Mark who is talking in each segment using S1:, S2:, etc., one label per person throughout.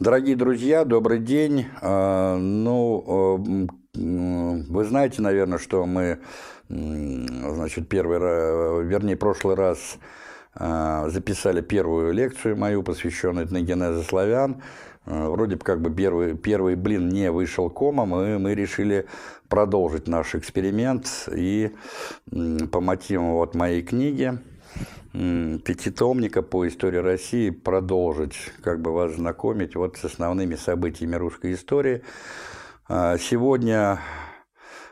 S1: Дорогие друзья, добрый день. А, ну, вы знаете, наверное, что мы, значит, первый раз, вернее, прошлый раз а, записали первую лекцию мою, посвященную этногенезу славян. А, вроде бы как бы первый, первый блин не вышел комом, и мы решили продолжить наш эксперимент и по мотивам вот моей книги пятитомника по истории России продолжить, как бы вас знакомить вот с основными событиями русской истории. А, сегодня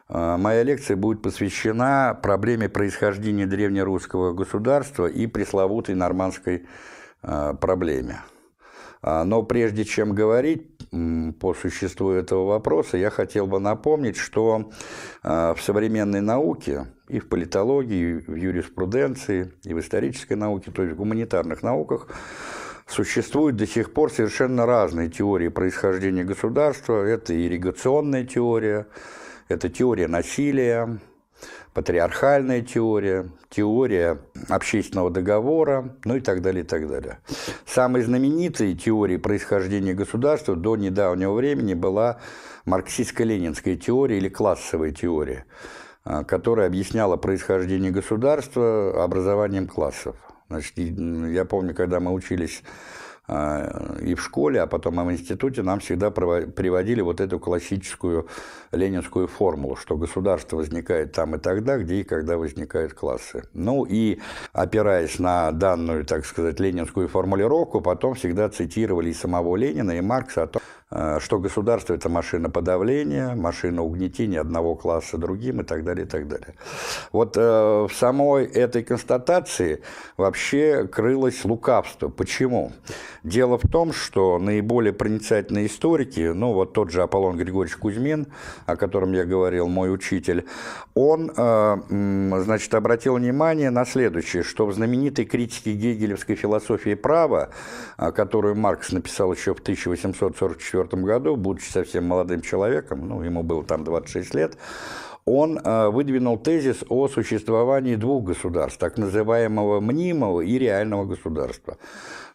S1: а, моя лекция будет посвящена проблеме происхождения древнерусского государства и пресловутой нормандской а, проблеме. Но прежде чем говорить по существу этого вопроса, я хотел бы напомнить, что в современной науке и в политологии, и в юриспруденции, и в исторической науке, то есть в гуманитарных науках, существуют до сих пор совершенно разные теории происхождения государства. Это ирригационная теория, это теория насилия, патриархальная теория, теория общественного договора, ну и так далее, и так далее. Самой знаменитой теорией происхождения государства до недавнего времени была марксистско-ленинская теория или классовая теория – а, которая объясняла происхождение государства образованием классов. Значит, я помню, когда мы учились и в школе, а потом и в институте, нам всегда приводили вот эту классическую ленинскую формулу, что государство возникает там и тогда, где и когда возникают классы. Ну и опираясь на данную, так сказать, ленинскую формулировку, потом всегда цитировали и самого Ленина, и Маркса о том, что государство – это машина подавления, машина угнетения одного класса другим и так далее, и так далее. Вот э, в самой этой констатации вообще крылось лукавство. Почему? Дело в том, что наиболее проницательные историки, ну вот тот же Аполлон Григорьевич Кузьмин, о котором я говорил, мой учитель, он, э, значит, обратил внимание на следующее, что в знаменитой критике гегелевской философии права, которую Маркс написал еще в 1844 1994 году, будучи совсем молодым человеком, ну, ему было там 26 лет, он э, выдвинул тезис о существовании двух государств, так называемого мнимого и реального государства.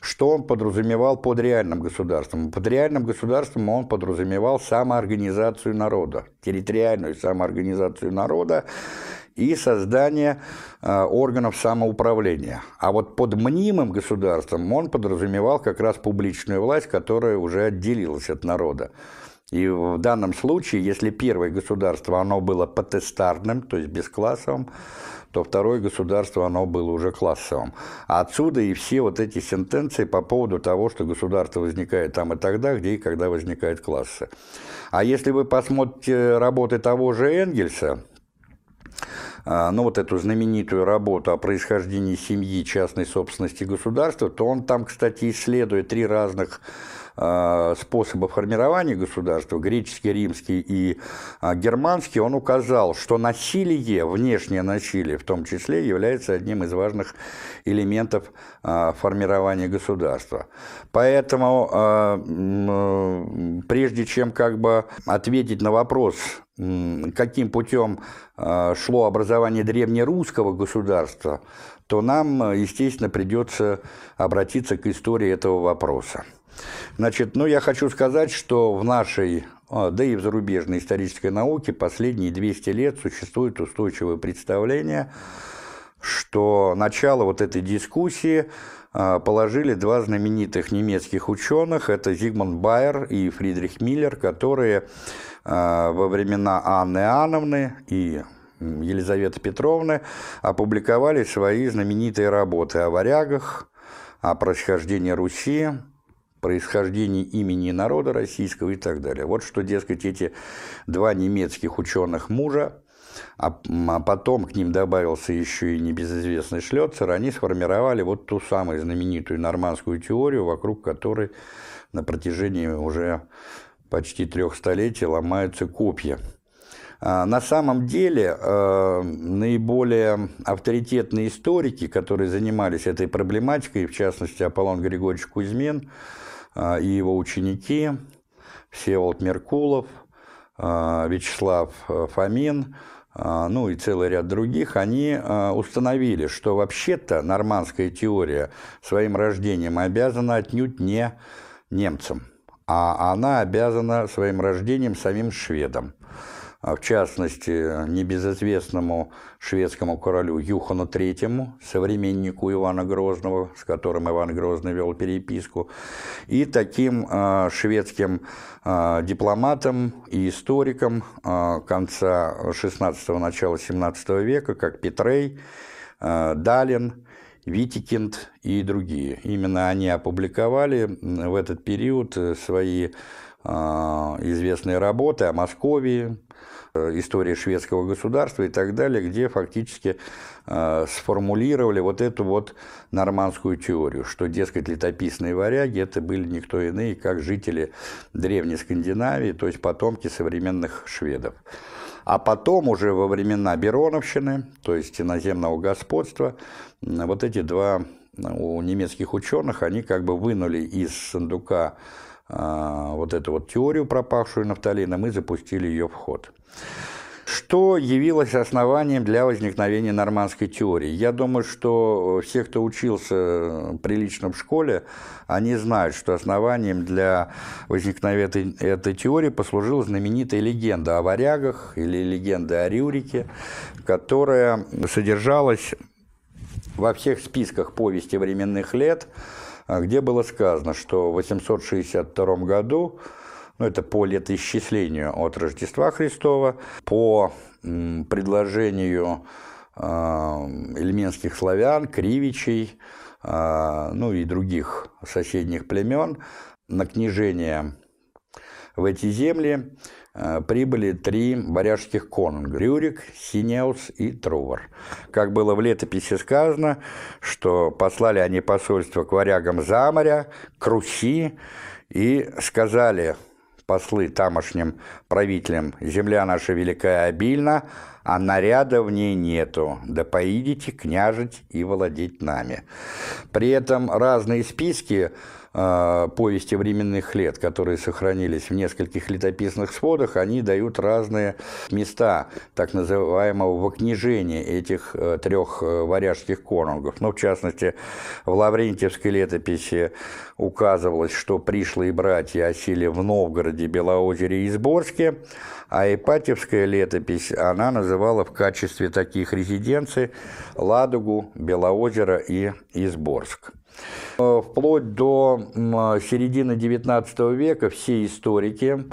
S1: Что он подразумевал под реальным государством? Под реальным государством он подразумевал самоорганизацию народа, территориальную самоорганизацию народа и создание э, органов самоуправления. А вот под мнимым государством он подразумевал как раз публичную власть, которая уже отделилась от народа. И в данном случае, если первое государство, оно было потестарным, то есть бесклассовым, то второе государство, оно было уже классовым. А отсюда и все вот эти сентенции по поводу того, что государство возникает там и тогда, где и когда возникают классы. А если вы посмотрите работы того же Энгельса, ну, вот эту знаменитую работу о происхождении семьи, частной собственности государства, то он там, кстати, исследует три разных а, способа формирования государства, греческий, римский и а, германский, он указал, что насилие, внешнее насилие в том числе, является одним из важных элементов формирования государства. Поэтому прежде чем как бы ответить на вопрос, каким путем а, шло образование древнерусского государства, то нам, естественно, придется обратиться к истории этого вопроса. Значит, ну, я хочу сказать, что в нашей, а, да и в зарубежной исторической науке последние 200 лет существует устойчивое представление, что начало вот этой дискуссии а, положили два знаменитых немецких ученых, это Зигмунд Байер и Фридрих Миллер, которые во времена Анны Иоанновны и Елизаветы Петровны опубликовали свои знаменитые работы о варягах, о происхождении Руси, происхождении имени народа российского и так далее. Вот что, дескать, эти два немецких ученых мужа, а, а потом к ним добавился еще и небезызвестный Шлёцер, они сформировали вот ту самую знаменитую нормандскую теорию, вокруг которой на протяжении уже почти трех столетий ломаются копья. А, на самом деле а, наиболее авторитетные историки, которые занимались этой проблематикой, в частности Аполлон Григорьевич Кузьмин а, и его ученики, Всеволод Меркулов, Вячеслав Фомин, ну и целый ряд других, они установили, что вообще-то нормандская теория своим рождением обязана отнюдь не немцам, а она обязана своим рождением самим шведам. А в частности, небезызвестному шведскому королю Юхану III, современнику Ивана Грозного, с которым Иван Грозный вел переписку, и таким э, шведским э, дипломатам и историкам конца XVI – начала XVII века, как Петрей, Далин, Витикинд и другие. Именно они опубликовали в этот период свои известные работы о Московии, Э, история шведского государства и так далее, где фактически э, сформулировали вот эту вот нормандскую теорию, что, дескать, летописные варяги это были никто иные, как жители древней Скандинавии, то есть потомки современных шведов. А потом уже во времена Бероновщины, то есть иноземного господства, вот эти два у немецких ученых, они как бы вынули из сундука а, вот эту вот теорию, пропавшую нафталина, мы запустили ее в ход. Что явилось основанием для возникновения нормандской теории? Я думаю, что все, кто учился прилично в школе, они знают, что основанием для возникновения этой теории послужила знаменитая легенда о варягах или легенда о Рюрике, которая содержалась во всех списках повести временных лет, где было сказано, что в 862 году, ну это по летоисчислению от Рождества Христова, по предложению эльменских славян, кривичей, а, ну и других соседних племен, на княжение в эти земли Э, прибыли три варяжских конунга – Рюрик, Синеус и Трувор. Как было в летописи сказано, что послали они посольство к варягам за моря, к Руси, и сказали послы тамошним правителям, «Земля наша великая обильна, а наряда в ней нету, да поидите княжить и владеть нами». При этом разные списки повести временных лет, которые сохранились в нескольких летописных сводах, они дают разные места так называемого вокнижения этих э, трех э, варяжских конунгов. Ну, в частности, в Лаврентьевской летописи указывалось, что пришлые братья осели в Новгороде, Белоозере и Изборске, а Ипатьевская летопись, она называла в качестве таких резиденций Ладогу, Белоозеро и Изборск. Э, вплоть до середины XIX века все историки,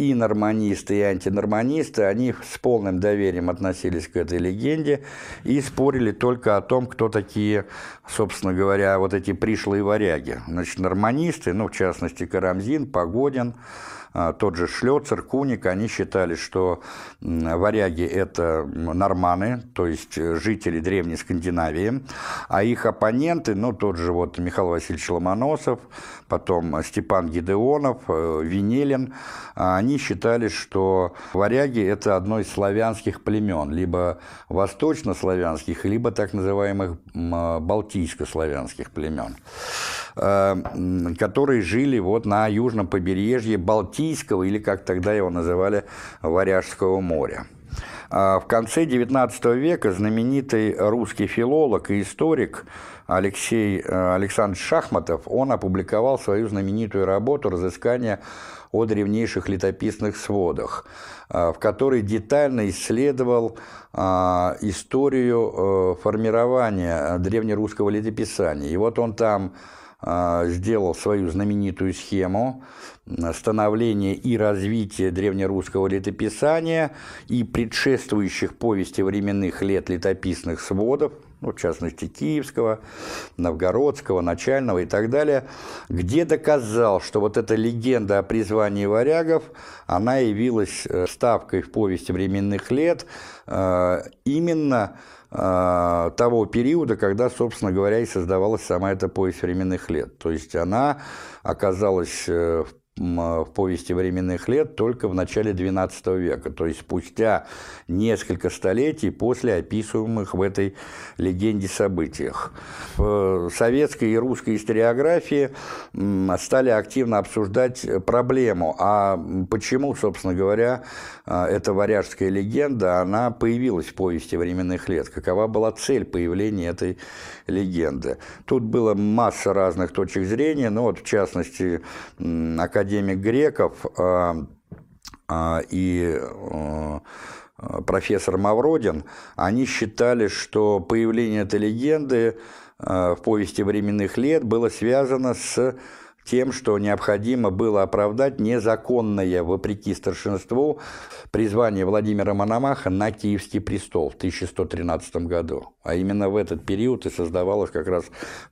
S1: и норманисты, и антинорманисты, они с полным доверием относились к этой легенде и спорили только о том, кто такие, собственно говоря, вот эти пришлые варяги. Значит, норманисты, ну, в частности, Карамзин, Погодин, тот же Шлёцер, Куник, они считали, что варяги – это норманы, то есть жители Древней Скандинавии, а их оппоненты, ну, тот же вот Михаил Васильевич Ломоносов, потом Степан Гидеонов, э, Венелин, а они считали, что варяги – это одно из славянских племен, либо восточнославянских, либо так называемых балтийско-славянских племен. Э, которые жили вот на южном побережье Балтийского, или как тогда его называли, Варяжского моря. А в конце XIX века знаменитый русский филолог и историк Алексей э, Александр Шахматов, он опубликовал свою знаменитую работу «Разыскание о древнейших летописных сводах», э, в которой детально исследовал историю формирования древнерусского летописания. И вот он там сделал свою знаменитую схему становления и развития древнерусского летописания и предшествующих повести временных лет летописных сводов, ну, в частности, Киевского, Новгородского, Начального и так далее, где доказал, что вот эта легенда о призвании варягов, она явилась э, ставкой в повести временных лет э, именно а, того периода, когда, собственно говоря, и создавалась сама эта повесть временных лет. То есть она оказалась э, в в повести временных лет только в начале XII века, то есть спустя несколько столетий после описываемых в этой легенде событиях. В советской и русской историографии стали активно обсуждать проблему, а почему, собственно говоря, а, эта варяжская легенда, она появилась в повести временных лет, какова была цель появления этой легенды. Тут было масса разных точек зрения, но вот в частности академик Греков и профессор Мавродин, они считали, что появление этой легенды в повести временных лет было связано с тем, что необходимо было оправдать незаконное, вопреки старшинству, призвание Владимира Мономаха на Киевский престол в 1113 году. А именно в этот период и создавалась как раз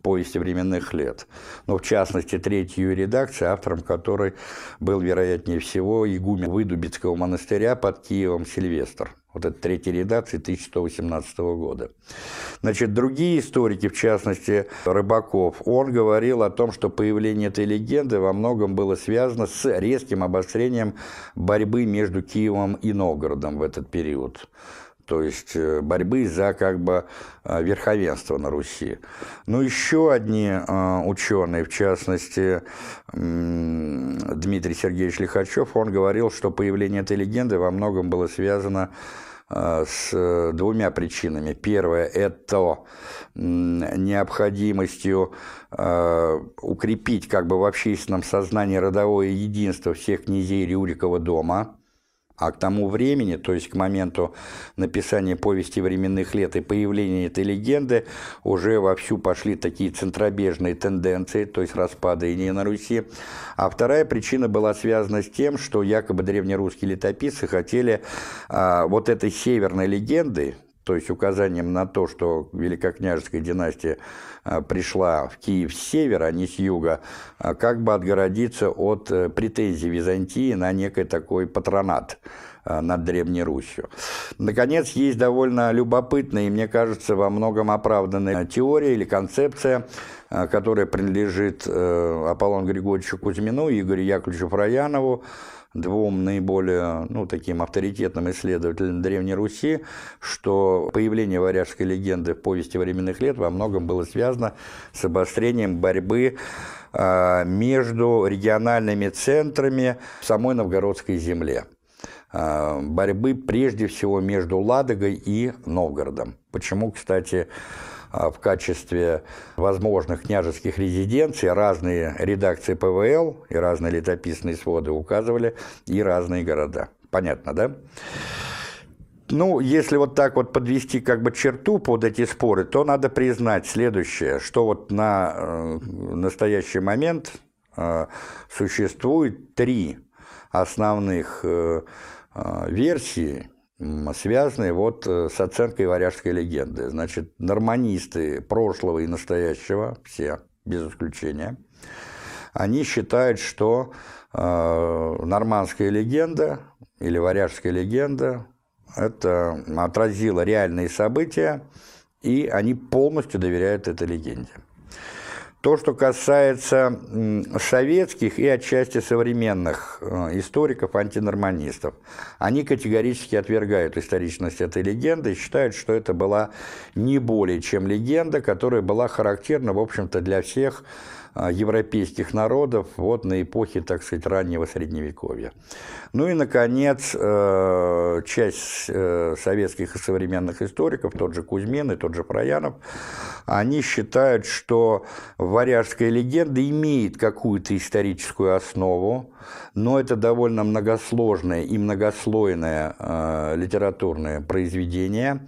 S1: повесть временных лет. Но ну, в частности, третью редакцию, автором которой был, вероятнее всего, игумен Выдубицкого монастыря под Киевом Сильвестр вот это третья редакция 1118 года. Значит, другие историки, в частности Рыбаков, он говорил о том, что появление этой легенды во многом было связано с резким обострением борьбы между Киевом и Новгородом в этот период то есть э, борьбы за как бы э, верховенство на Руси. Ну, еще одни э, ученые, в частности, Дмитрий Сергеевич Лихачев, он говорил, что появление этой легенды во многом было связано с двумя причинами. Первое – это необходимостью укрепить как бы в общественном сознании родовое единство всех князей Рюрикова дома – а к тому времени, то есть к моменту написания повести временных лет и появления этой легенды, уже вовсю пошли такие центробежные тенденции, то есть распадание на Руси. А вторая причина была связана с тем, что якобы древнерусские летописцы хотели а, вот этой северной легенды, то есть указанием на то, что Великокняжеская династия а, пришла в Киев с севера, а не с юга, а как бы отгородиться от э, претензий Византии на некий такой патронат а, над Древней Русью. Наконец, есть довольно любопытная и, мне кажется, во многом оправданная теория или концепция, которая принадлежит э, Аполлону Григорьевичу Кузьмину Игорю Яковлевичу Фраянову, двум наиболее ну, таким авторитетным исследователям Древней Руси, что появление варяжской легенды в повести временных лет во многом было связано с обострением борьбы а, между региональными центрами в самой новгородской земле а, борьбы прежде всего между Ладогой и Новгородом. Почему, кстати, в качестве возможных княжеских резиденций разные редакции ПВЛ и разные летописные своды указывали и разные города. Понятно, да? Ну, если вот так вот подвести как бы черту под эти споры, то надо признать следующее, что вот на э, настоящий момент э, существует три основных э версии связанные вот э, с оценкой варяжской легенды. Значит, норманисты прошлого и настоящего, все, без исключения, они считают, что э, нормандская легенда или варяжская легенда это отразила реальные события, и они полностью доверяют этой легенде. То, что касается советских и отчасти современных э, историков, антинорманистов, они категорически отвергают историчность этой легенды и считают, что это была не более чем легенда, которая была характерна, в общем-то, для всех европейских народов вот на эпохе, так сказать, раннего Средневековья. Ну и, наконец, э, часть э, советских и современных историков, тот же Кузьмин и тот же Проянов, они считают, что варяжская легенда имеет какую-то историческую основу, но это довольно многосложное и многослойное э, литературное произведение,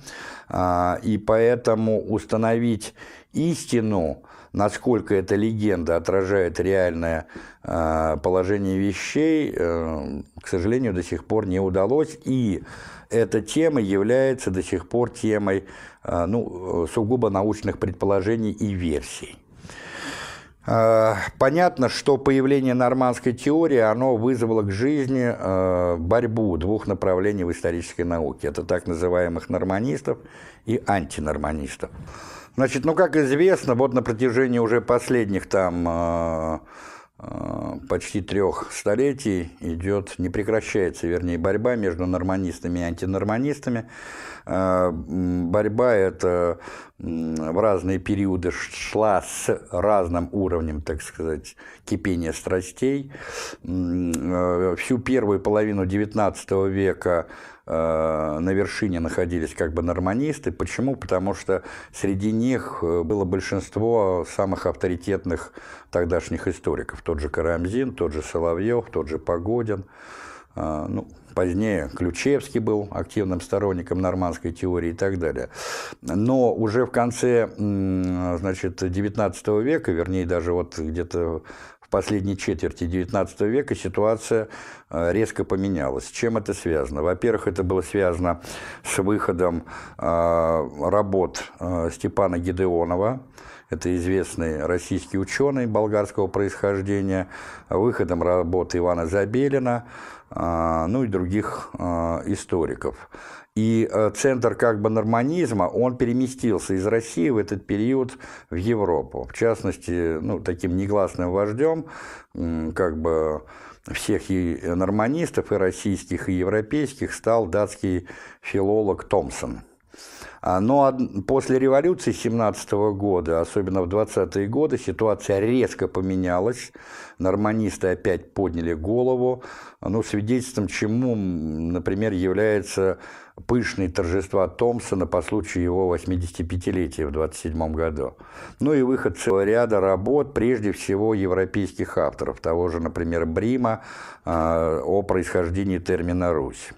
S1: э, и поэтому установить истину насколько эта легенда отражает реальное э, положение вещей, э, к сожалению, до сих пор не удалось. И эта тема является до сих пор темой э, ну, сугубо научных предположений и версий. Понятно, что появление нормандской теории, оно вызвало к жизни борьбу двух направлений в исторической науке. Это так называемых норманистов и антинорманистов. Значит, ну, как известно, вот на протяжении уже последних там э, э, почти трех столетий идет, не прекращается, вернее, борьба между норманистами и антинорманистами. Э, борьба эта в разные периоды шла с разным уровнем, так сказать, кипения страстей. Всю первую половину XIX века на вершине находились как бы норманисты. Почему? Потому что среди них э, было большинство самых авторитетных тогдашних историков. Тот же Карамзин, тот же Соловьев, тот же Погодин. Ну, Позднее Ключевский был активным сторонником нормандской теории и так далее. Но уже в конце значит, XIX века, вернее, даже вот где-то последней четверти XIX века ситуация э, резко поменялась. С чем это связано? Во-первых, это было связано с выходом э, работ э, Степана Гидеонова, это известный российский ученый болгарского происхождения, выходом работы Ивана Забелина, ну и других историков. И э, центр как бы норманизма, он переместился из России в этот период в Европу. В частности, ну, таким негласным вождем как бы всех и норманистов, и российских, и европейских стал датский филолог Томпсон. А, но после революции 17 года, особенно в 20-е годы, ситуация резко поменялась. Норманисты опять подняли голову. Ну, свидетельством чему, например, является пышные торжества Томпсона по случаю его 85-летия в 27 году. Ну и выход целого ряда работ, прежде всего европейских авторов, того же, например, Брима а, о происхождении термина «Русь».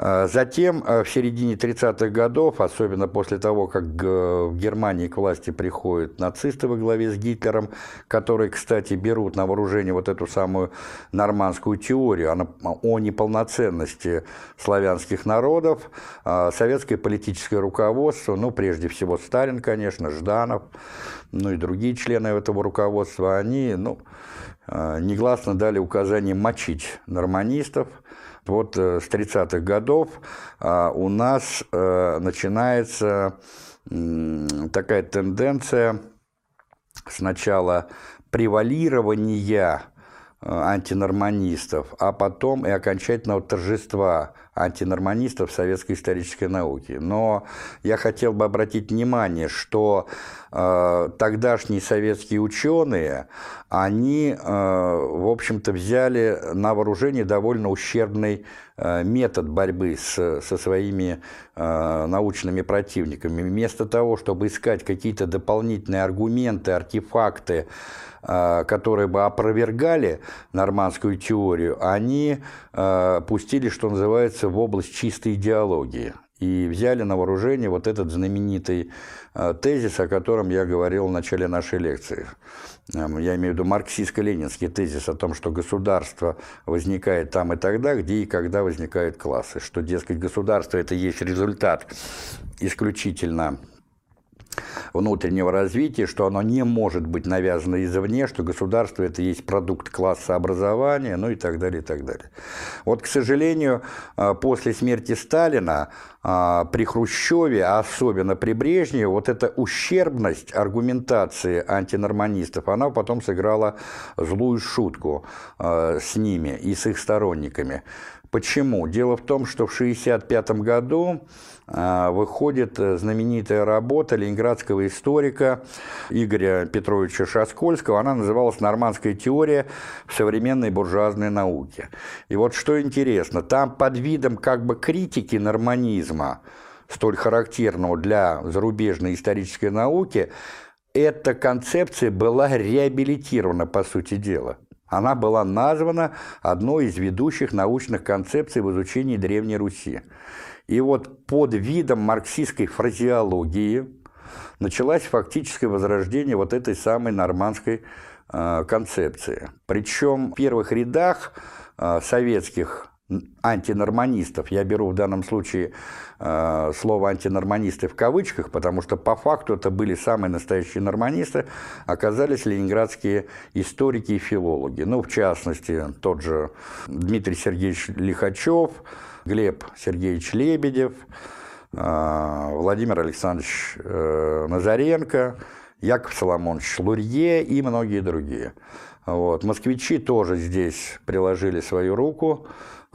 S1: А, затем, а, в середине 30-х годов, особенно после того, как в Германии к власти приходят нацисты во главе с Гитлером, которые, кстати, берут на вооружение вот эту самую нормандскую теорию о неполноценности славянских народов, а, советское политическое руководство, ну, прежде всего Сталин, конечно, Жданов, ну и другие члены этого руководства, они, ну, негласно дали указание мочить норманистов, вот э, с 30-х годов а, у нас э, начинается такая тенденция сначала превалирования э, антинорманистов, а потом и окончательного торжества антинорманистов советской исторической науки. Но я хотел бы обратить внимание, что тогдашние советские ученые, они, э, в общем-то, взяли на вооружение довольно ущербный э, метод борьбы с, со своими э, научными противниками. Вместо того, чтобы искать какие-то дополнительные аргументы, артефакты, Э, которые бы опровергали нормандскую теорию, они э, пустили, что называется, в область чистой идеологии и взяли на вооружение вот этот знаменитый э, тезис, о котором я говорил в начале нашей лекции. Эм, я имею в виду марксистско-ленинский тезис о том, что государство возникает там и тогда, где и когда возникают классы, что, дескать, государство – это есть результат исключительно внутреннего развития, что оно не может быть навязано извне, что государство это есть продукт класса образования, ну и так далее, и так далее. Вот, к сожалению, а, после смерти Сталина а, при Хрущеве, а особенно при Брежневе, вот эта ущербность аргументации антинорманистов, она потом сыграла злую шутку а, с ними и с их сторонниками. Почему? Дело в том, что в 1965 году а, выходит э, знаменитая работа ленинградского историка Игоря Петровича Шаскольского. Она называлась «Нормандская теория в современной буржуазной науке». И вот что интересно, там под видом как бы критики норманизма, столь характерного для зарубежной исторической науки, эта концепция была реабилитирована, по сути дела. Она была названа одной из ведущих научных концепций в изучении Древней Руси. И вот под видом марксистской фразеологии началось фактическое возрождение вот этой самой нормандской э, концепции. Причем в первых рядах э, советских антинорманистов, я беру в данном случае слово антинорманисты в кавычках, потому что по факту это были самые настоящие норманисты, оказались ленинградские историки и филологи. Ну, в частности, тот же Дмитрий Сергеевич Лихачев, Глеб Сергеевич Лебедев, э, Владимир Александрович э, Назаренко, Яков Соломонович Лурье и многие другие. Вот. Москвичи тоже здесь приложили свою руку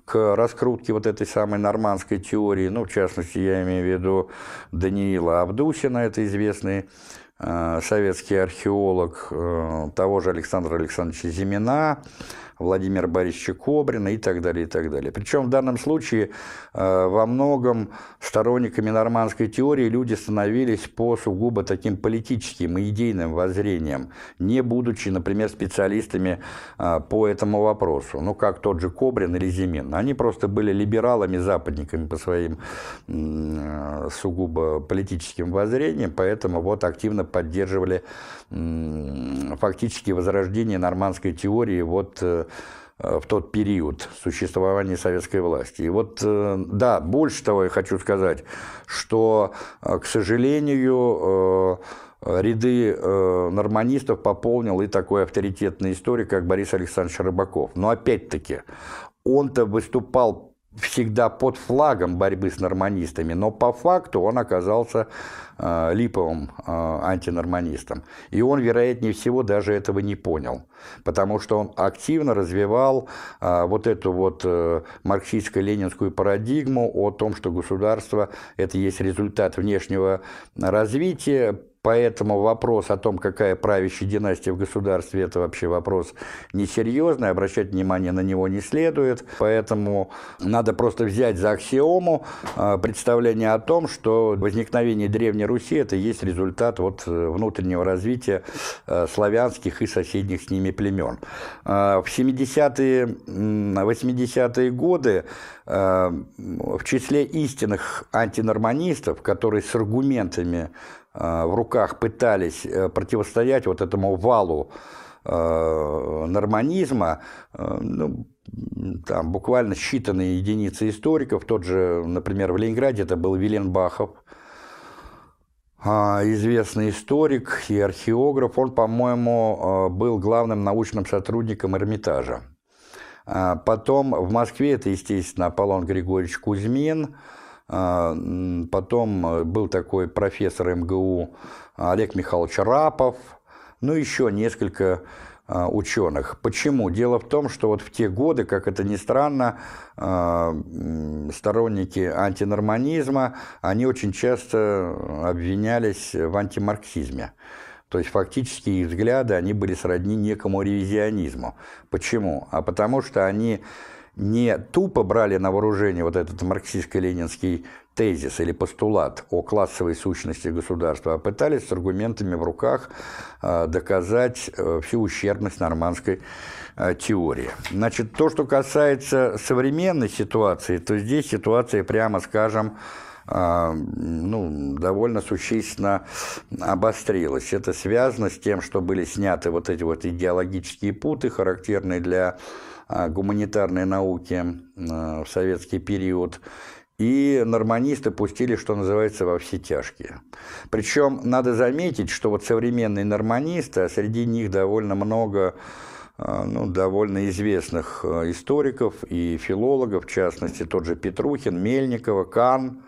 S1: к раскрутке вот этой самой нормандской теории, ну, в частности, я имею в виду Даниила Абдусина, это известный э, советский археолог, э, того же Александра Александровича Зимина, Владимира Борисовича Кобрина и так далее, и так далее. Причем в данном случае э, во многом сторонниками нормандской теории люди становились по сугубо таким политическим и идейным воззрениям, не будучи, например, специалистами э, по этому вопросу, ну, как тот же Кобрин или Зимин. Они просто были либералами, западниками по своим э, сугубо политическим воззрениям, поэтому вот активно поддерживали фактически возрождение нормандской теории вот Э, в тот период существования советской власти. И вот, э, да, больше того я хочу сказать, что, э, к сожалению, ряды норманистов пополнил и такой авторитетный историк, как Борис Александрович Рыбаков. Но опять-таки, он-то выступал всегда под флагом борьбы с норманистами, но по факту он оказался э, липовым э, антинорманистом. И он, вероятнее всего, даже этого не понял, потому что он активно развивал э, вот эту вот э, марксистско-ленинскую парадигму о том, что государство – это есть результат внешнего развития, Поэтому вопрос о том, какая правящая династия в государстве, это вообще вопрос несерьезный, обращать внимание на него не следует. Поэтому надо просто взять за аксиому а, представление о том, что возникновение Древней Руси – это есть результат вот э, внутреннего развития э, славянских и соседних с ними племен. В 70-е, 80-е годы в числе истинных антинорманистов, которые с аргументами Э, в руках пытались э, противостоять вот этому валу э, норманизма, ну, там буквально считанные единицы историков, тот же, например, в Ленинграде это был Вилен Бахов, известный историк и археограф, он, по-моему, был главным научным сотрудником Эрмитажа. Потом в Москве это, естественно, Аполлон Григорьевич Кузьмин, потом э, был такой профессор МГУ Олег Михайлович Рапов, ну еще несколько а, ученых. Почему? Дело в том, что вот в те годы, как это ни странно, а, сторонники антинорманизма, они очень часто обвинялись в антимарксизме. То есть фактически их взгляды, они были сродни некому ревизионизму. Почему? А потому что они не тупо брали на вооружение вот этот марксистско-ленинский тезис или постулат о классовой сущности государства, а пытались с аргументами в руках э, доказать э, всю ущербность нормандской э, теории. Значит, то, что касается современной ситуации, то здесь ситуация, прямо скажем, ну, довольно существенно обострилась. Это связано с тем, что были сняты вот эти вот идеологические путы, характерные для гуманитарной науки а, в советский период, и норманисты пустили, что называется, во все тяжкие. Причем надо заметить, что вот современные норманисты, а среди них довольно много а, ну, довольно известных историков и филологов, в частности, тот же Петрухин, Мельникова, Кан,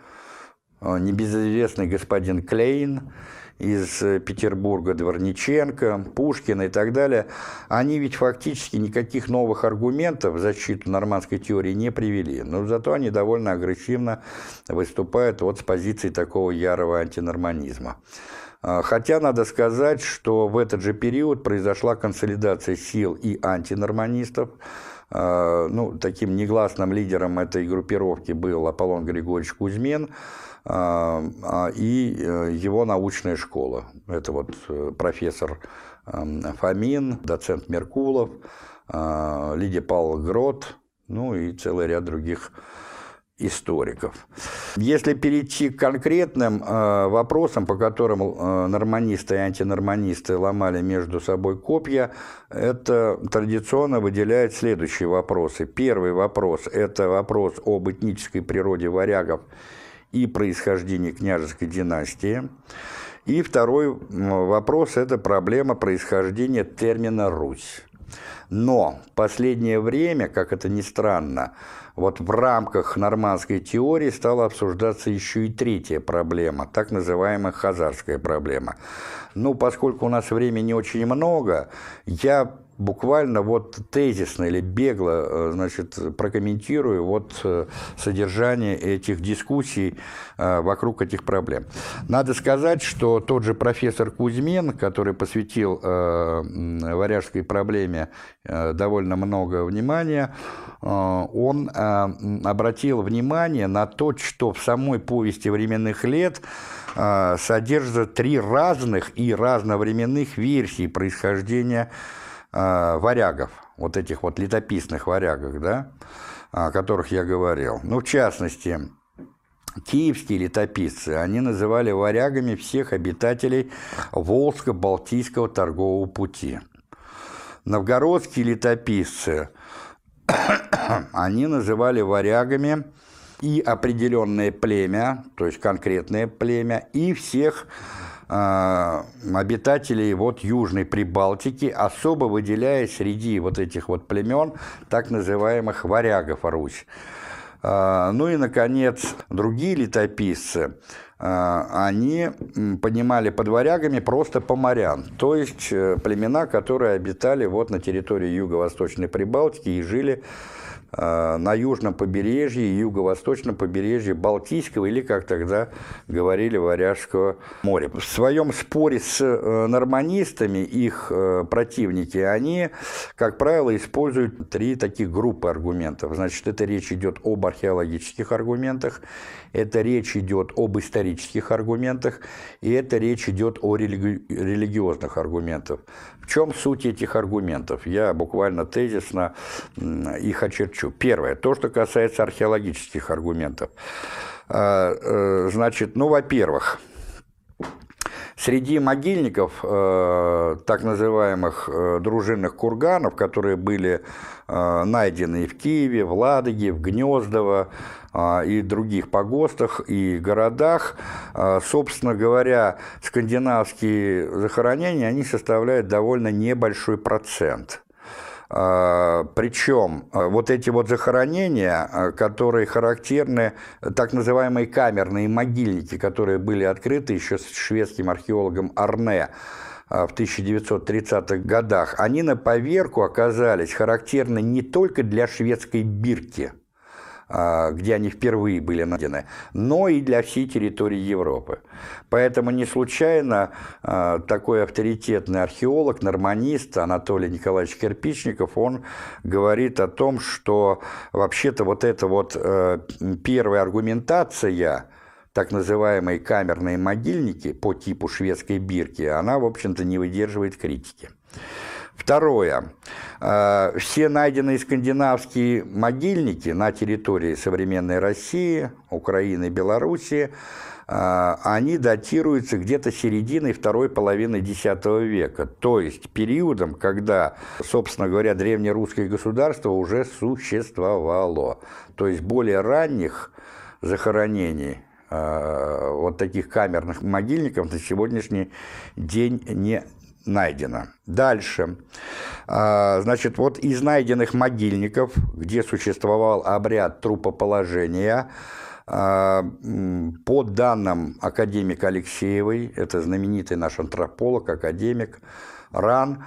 S1: небезызвестный господин Клейн, из э, Петербурга, Дворниченко, Пушкина и так далее, они ведь фактически никаких новых аргументов в защиту нормандской теории не привели. Но зато они довольно агрессивно выступают вот с позиции такого ярого антинорманизма. А, хотя надо сказать, что в этот же период произошла консолидация сил и антинорманистов, а, ну, таким негласным лидером этой группировки был Аполлон Григорьевич Кузьмин, и э, его научная школа. Это вот э, профессор эм, Фомин, доцент Меркулов, а, Лидия Павловна Грот, ну и целый ряд других историков. Если перейти к конкретным э, вопросам, по которым э, норманисты и антинорманисты ломали между собой копья, это традиционно выделяет следующие вопросы. Первый вопрос – это вопрос об этнической природе варягов и происхождение княжеской династии. И второй вопрос – это проблема происхождения термина «Русь». Но последнее время, как это ни странно, вот в рамках нормандской теории стала обсуждаться еще и третья проблема, так называемая хазарская проблема. Ну, поскольку у нас времени очень много, я буквально вот тезисно или бегло э, значит, прокомментирую вот э, содержание этих дискуссий э, вокруг этих проблем. Надо сказать, что тот же профессор Кузьмин, который посвятил варяжской проблеме довольно много внимания, он обратил внимание на то, что в самой повести временных лет содержится три разных и разновременных версий происхождения э, варягов, вот этих вот летописных варягов, да, о которых я говорил. Ну, в частности, киевские летописцы, они называли варягами всех обитателей Волжско-Балтийского торгового пути. Новгородские летописцы, они называли варягами и определенное племя, то есть конкретное племя, и всех обитателей вот Южной Прибалтики, особо выделяя среди вот этих вот племен так называемых варягов Русь. Э, ну и, наконец, другие летописцы, э, они понимали под варягами просто поморян, то есть э, племена, которые обитали вот на территории Юго-Восточной Прибалтики и жили Э, на южном побережье и юго-восточном побережье Балтийского или, как тогда говорили, Варяжского моря. В своем споре с э, норманистами их э, противники, они, как правило, используют три таких группы аргументов. Значит, это речь идет об археологических аргументах, это речь идет об исторических аргументах, и это речь идет о религи религиозных аргументах. В чем суть этих аргументов? Я буквально тезисно их очерчу. Первое, то, что касается археологических аргументов. А, э, значит, ну, во-первых, Среди могильников, э, так называемых э, дружинных курганов, которые были найдены и в Киеве, в Ладоге, в Гнездово и других погостах и городах, э, собственно говоря, скандинавские захоронения, они составляют довольно небольшой процент – а, Причем а, вот эти вот захоронения, а, которые характерны, так называемые камерные могильники, которые были открыты еще с шведским археологом Арне, в 1930-х годах, они на поверку оказались характерны не только для шведской бирки – а, где они впервые были найдены, но и для всей территории Европы. Поэтому не случайно а, такой авторитетный археолог, норманист Анатолий Николаевич Кирпичников, он говорит о том, что вообще-то вот эта вот э, первая аргументация так называемые камерные могильники по типу шведской бирки, она, в общем-то, не выдерживает критики. Второе. Э, все найденные скандинавские могильники на территории современной России, Украины Белоруссии, э, они датируются где-то серединой второй половины X века, то есть периодом, когда, собственно говоря, древнерусское государство уже существовало. То есть более ранних захоронений э, вот таких камерных могильников на сегодняшний день не найдено. Дальше. А, значит, вот из найденных могильников, где существовал обряд трупоположения, а, по данным академика Алексеевой, это знаменитый наш антрополог, академик, РАН,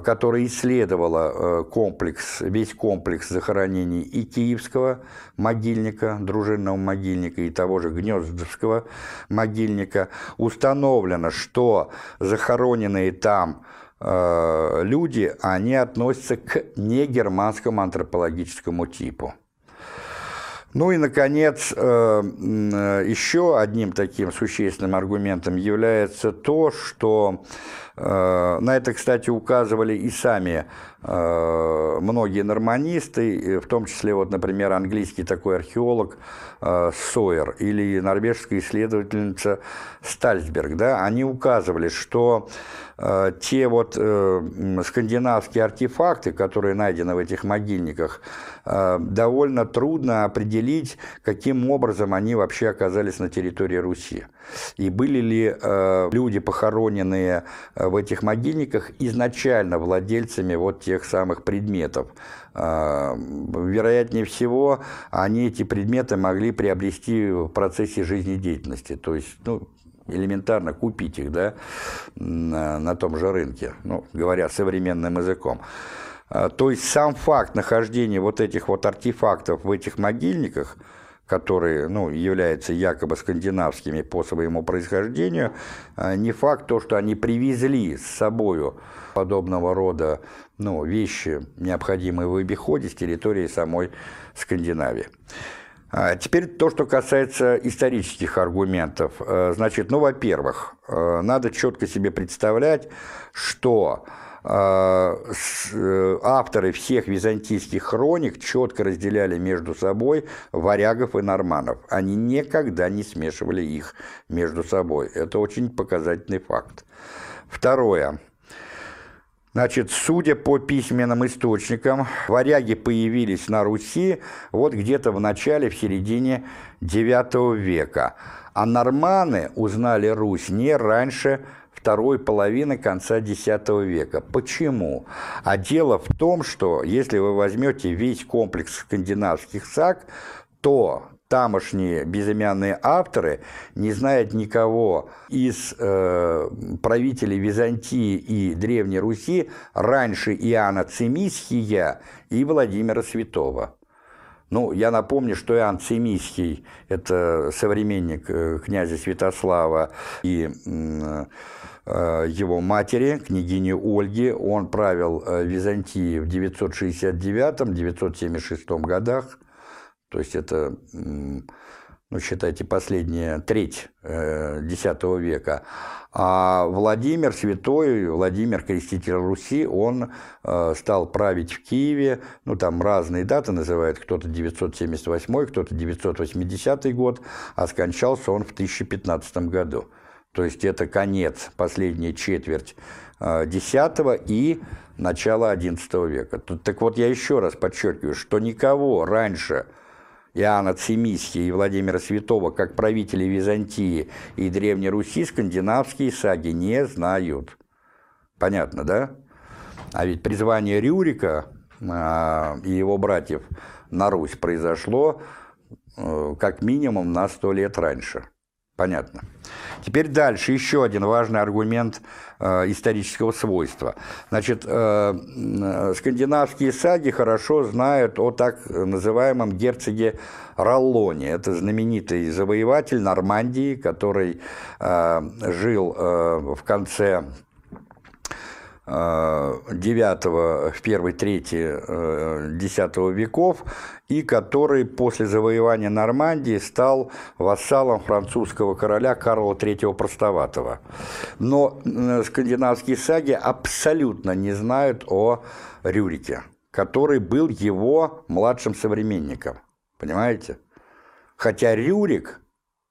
S1: которая исследовала э, комплекс, весь комплекс захоронений и киевского могильника, дружинного могильника, и того же гнездовского могильника, установлено, что захороненные там э, люди, они относятся к негерманскому антропологическому типу. Ну и, наконец, э, еще одним таким существенным аргументом является то, что на это, кстати, указывали и сами э, многие норманисты, в том числе, вот, например, английский такой археолог э, Сойер или норвежская исследовательница Стальсберг, да, они указывали, что те вот скандинавские артефакты, которые найдены в этих могильниках, довольно трудно определить, каким образом они вообще оказались на территории Руси. И были ли люди, похороненные в этих могильниках изначально владельцами вот тех самых предметов. А, вероятнее всего, они эти предметы могли приобрести в процессе жизнедеятельности. То есть, ну, элементарно купить их, да, на, на том же рынке, ну, говоря современным языком. А, то есть сам факт нахождения вот этих вот артефактов в этих могильниках, которые ну, являются якобы скандинавскими по своему происхождению, а, не факт то, что они привезли с собою подобного рода ну, вещи, необходимые в обиходе с территории самой Скандинавии. А теперь то, что касается исторических аргументов. Значит, ну, во-первых, надо четко себе представлять, что э, авторы всех византийских хроник четко разделяли между собой варягов и норманов. Они никогда не смешивали их между собой. Это очень показательный факт. Второе. Значит, судя по письменным источникам, варяги появились на Руси вот где-то в начале, в середине IX века, а норманы узнали Русь не раньше второй половины конца X века. Почему? А дело в том, что если вы возьмете весь комплекс скандинавских саг, то тамошние безымянные авторы не знают никого из э, правителей Византии и Древней Руси раньше Иоанна Цимисхия и Владимира Святого. Ну, я напомню, что Иоанн Цимисхий – это современник э, князя Святослава и Э, его матери, княгини Ольги. Он правил э, Византии в 969-976 годах. То есть это, ну, считайте, последняя треть X э, века. А Владимир Святой, Владимир Креститель Руси, он стал править в Киеве, ну там разные даты называют, кто-то 978, кто-то 980 год, а скончался он в 1015 году. То есть это конец, последняя четверть X э, и начало XI века. Так вот я еще раз подчеркиваю, что никого раньше Иоанна Цимисхия и Владимира Святого, как правители Византии и Древней Руси, скандинавские саги не знают. Понятно, да? А ведь призвание Рюрика э, и его братьев на Русь произошло э, как минимум на сто лет раньше. Понятно. Теперь дальше еще один важный аргумент э, исторического свойства. Значит, э, скандинавские саги хорошо знают о так называемом герцоге Роллоне. Это знаменитый завоеватель Нормандии, который э, жил э, в конце 9 в первой трети X веков и который после завоевания Нормандии стал вассалом французского короля Карла III Простоватого. Но скандинавские саги абсолютно не знают о Рюрике, который был его младшим современником. Понимаете? Хотя Рюрик,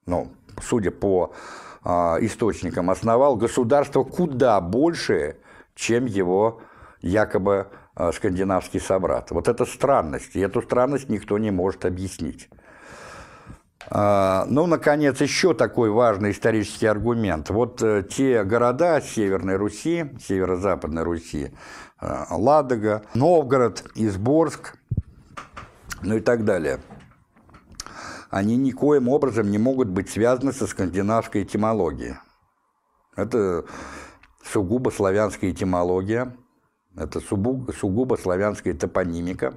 S1: ну, судя по э, источникам, основал государство куда большее, чем его якобы э, скандинавский собрат. Вот это странность, и эту странность никто не может объяснить. А, ну, наконец, еще такой важный исторический аргумент. Вот э, те города Северной Руси, Северо-Западной Руси, э, Ладога, Новгород, Изборск, ну и так далее, они никоим образом не могут быть связаны со скандинавской этимологией. Это сугубо славянская этимология, это сугубо, славянская топонимика.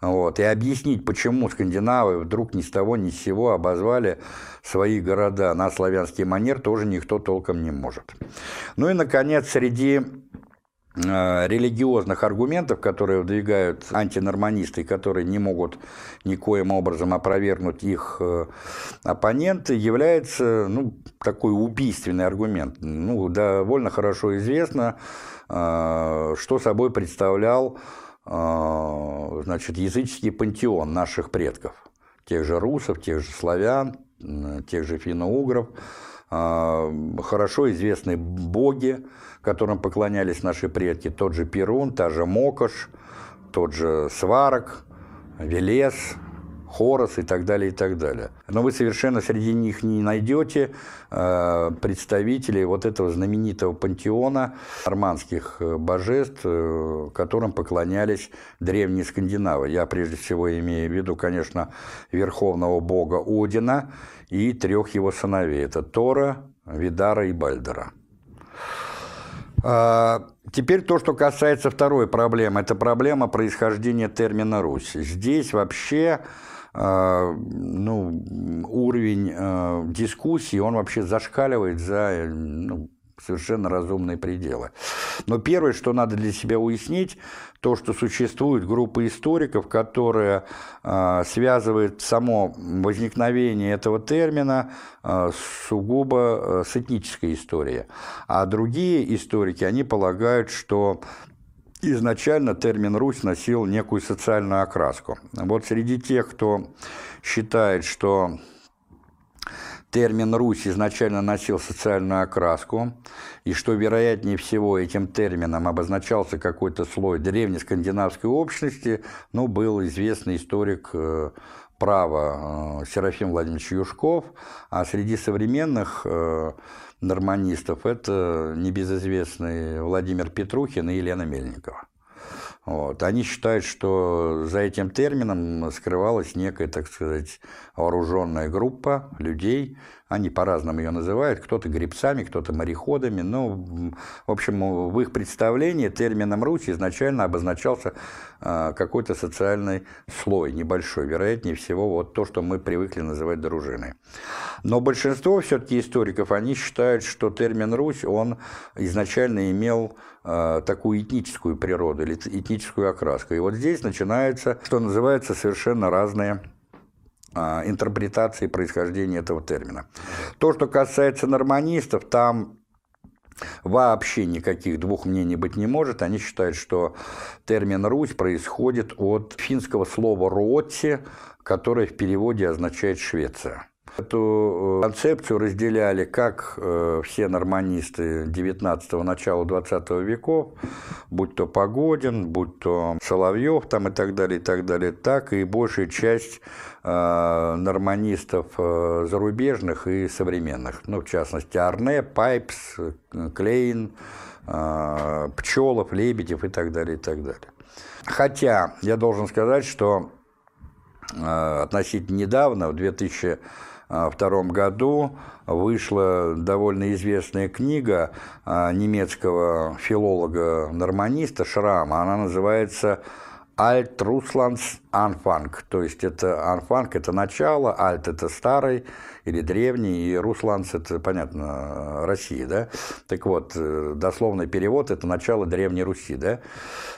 S1: Вот. И объяснить, почему скандинавы вдруг ни с того ни с сего обозвали свои города на славянский манер, тоже никто толком не может. Ну и, наконец, среди религиозных аргументов, которые выдвигают антинорманисты, которые не могут никоим образом опровергнуть их э, оппоненты, является ну, такой убийственный аргумент. Ну, довольно хорошо известно, э, что собой представлял э, значит, языческий пантеон наших предков, тех же русов, тех же славян, тех же финно-угров, хорошо известные боги, которым поклонялись наши предки, тот же Перун, та же Мокош, тот же Сварок, Велес, Хорос и так далее, и так далее. Но вы совершенно среди них не найдете э, представителей вот этого знаменитого пантеона арманских э, божеств, э, которым поклонялись древние скандинавы. Я прежде всего имею в виду, конечно, верховного бога Одина и трех его сыновей. Это Тора, Видара и Бальдера. А, теперь то, что касается второй проблемы, это проблема происхождения термина «Русь». Здесь вообще а, ну, уровень а, дискуссии, он вообще зашкаливает за ну, совершенно разумные пределы. Но первое, что надо для себя уяснить, то, что существует группа историков, которая э, связывает само возникновение этого термина э, сугубо э, с этнической историей. А другие историки, они полагают, что изначально термин «Русь» носил некую социальную окраску. Вот среди тех, кто считает, что термин «Русь» изначально носил социальную окраску, и что, вероятнее всего, этим термином обозначался какой-то слой древней скандинавской общности, ну, был известный историк э, права э, Серафим Владимирович Юшков, а среди современных э, норманистов это небезызвестный Владимир Петрухин и Елена Мельникова. Вот. Они считают, что за этим термином скрывалась некая, так сказать, вооруженная группа людей. Они по-разному ее называют. Кто-то гребцами, кто-то мореходами. Но, в общем, в их представлении термином Русь изначально обозначался а, какой-то социальный слой небольшой. Вероятнее всего, вот то, что мы привыкли называть дружиной. Но большинство все-таки историков, они считают, что термин «Русь», он изначально имел э, такую этническую природу или этническую окраску. И вот здесь начинается, что называется, совершенно разные интерпретации происхождения этого термина. То, что касается норманистов, там Вообще никаких двух мнений быть не может. Они считают, что термин «Русь» происходит от финского слова «руотти», которое в переводе означает «Швеция». Эту э, концепцию разделяли как э, все норманисты 19-го, начала 20 веков, будь то Погодин, будь то Соловьев там и так далее, и так далее, так и большая часть э, норманистов зарубежных и современных, ну, в частности, Арне, Пайпс, Клейн, Пчелов, Лебедев и так далее, и так далее. Хотя я должен сказать, что относительно недавно, в 2000 1992 году вышла довольно известная книга а, немецкого филолога-норманиста Шрама. Она называется Русландс Анфанг, то есть это Анфанг – это начало, Альт – это старый или древний, и Русландс – это, понятно, Россия, да? Так вот, э, дословный перевод – это начало Древней Руси, да?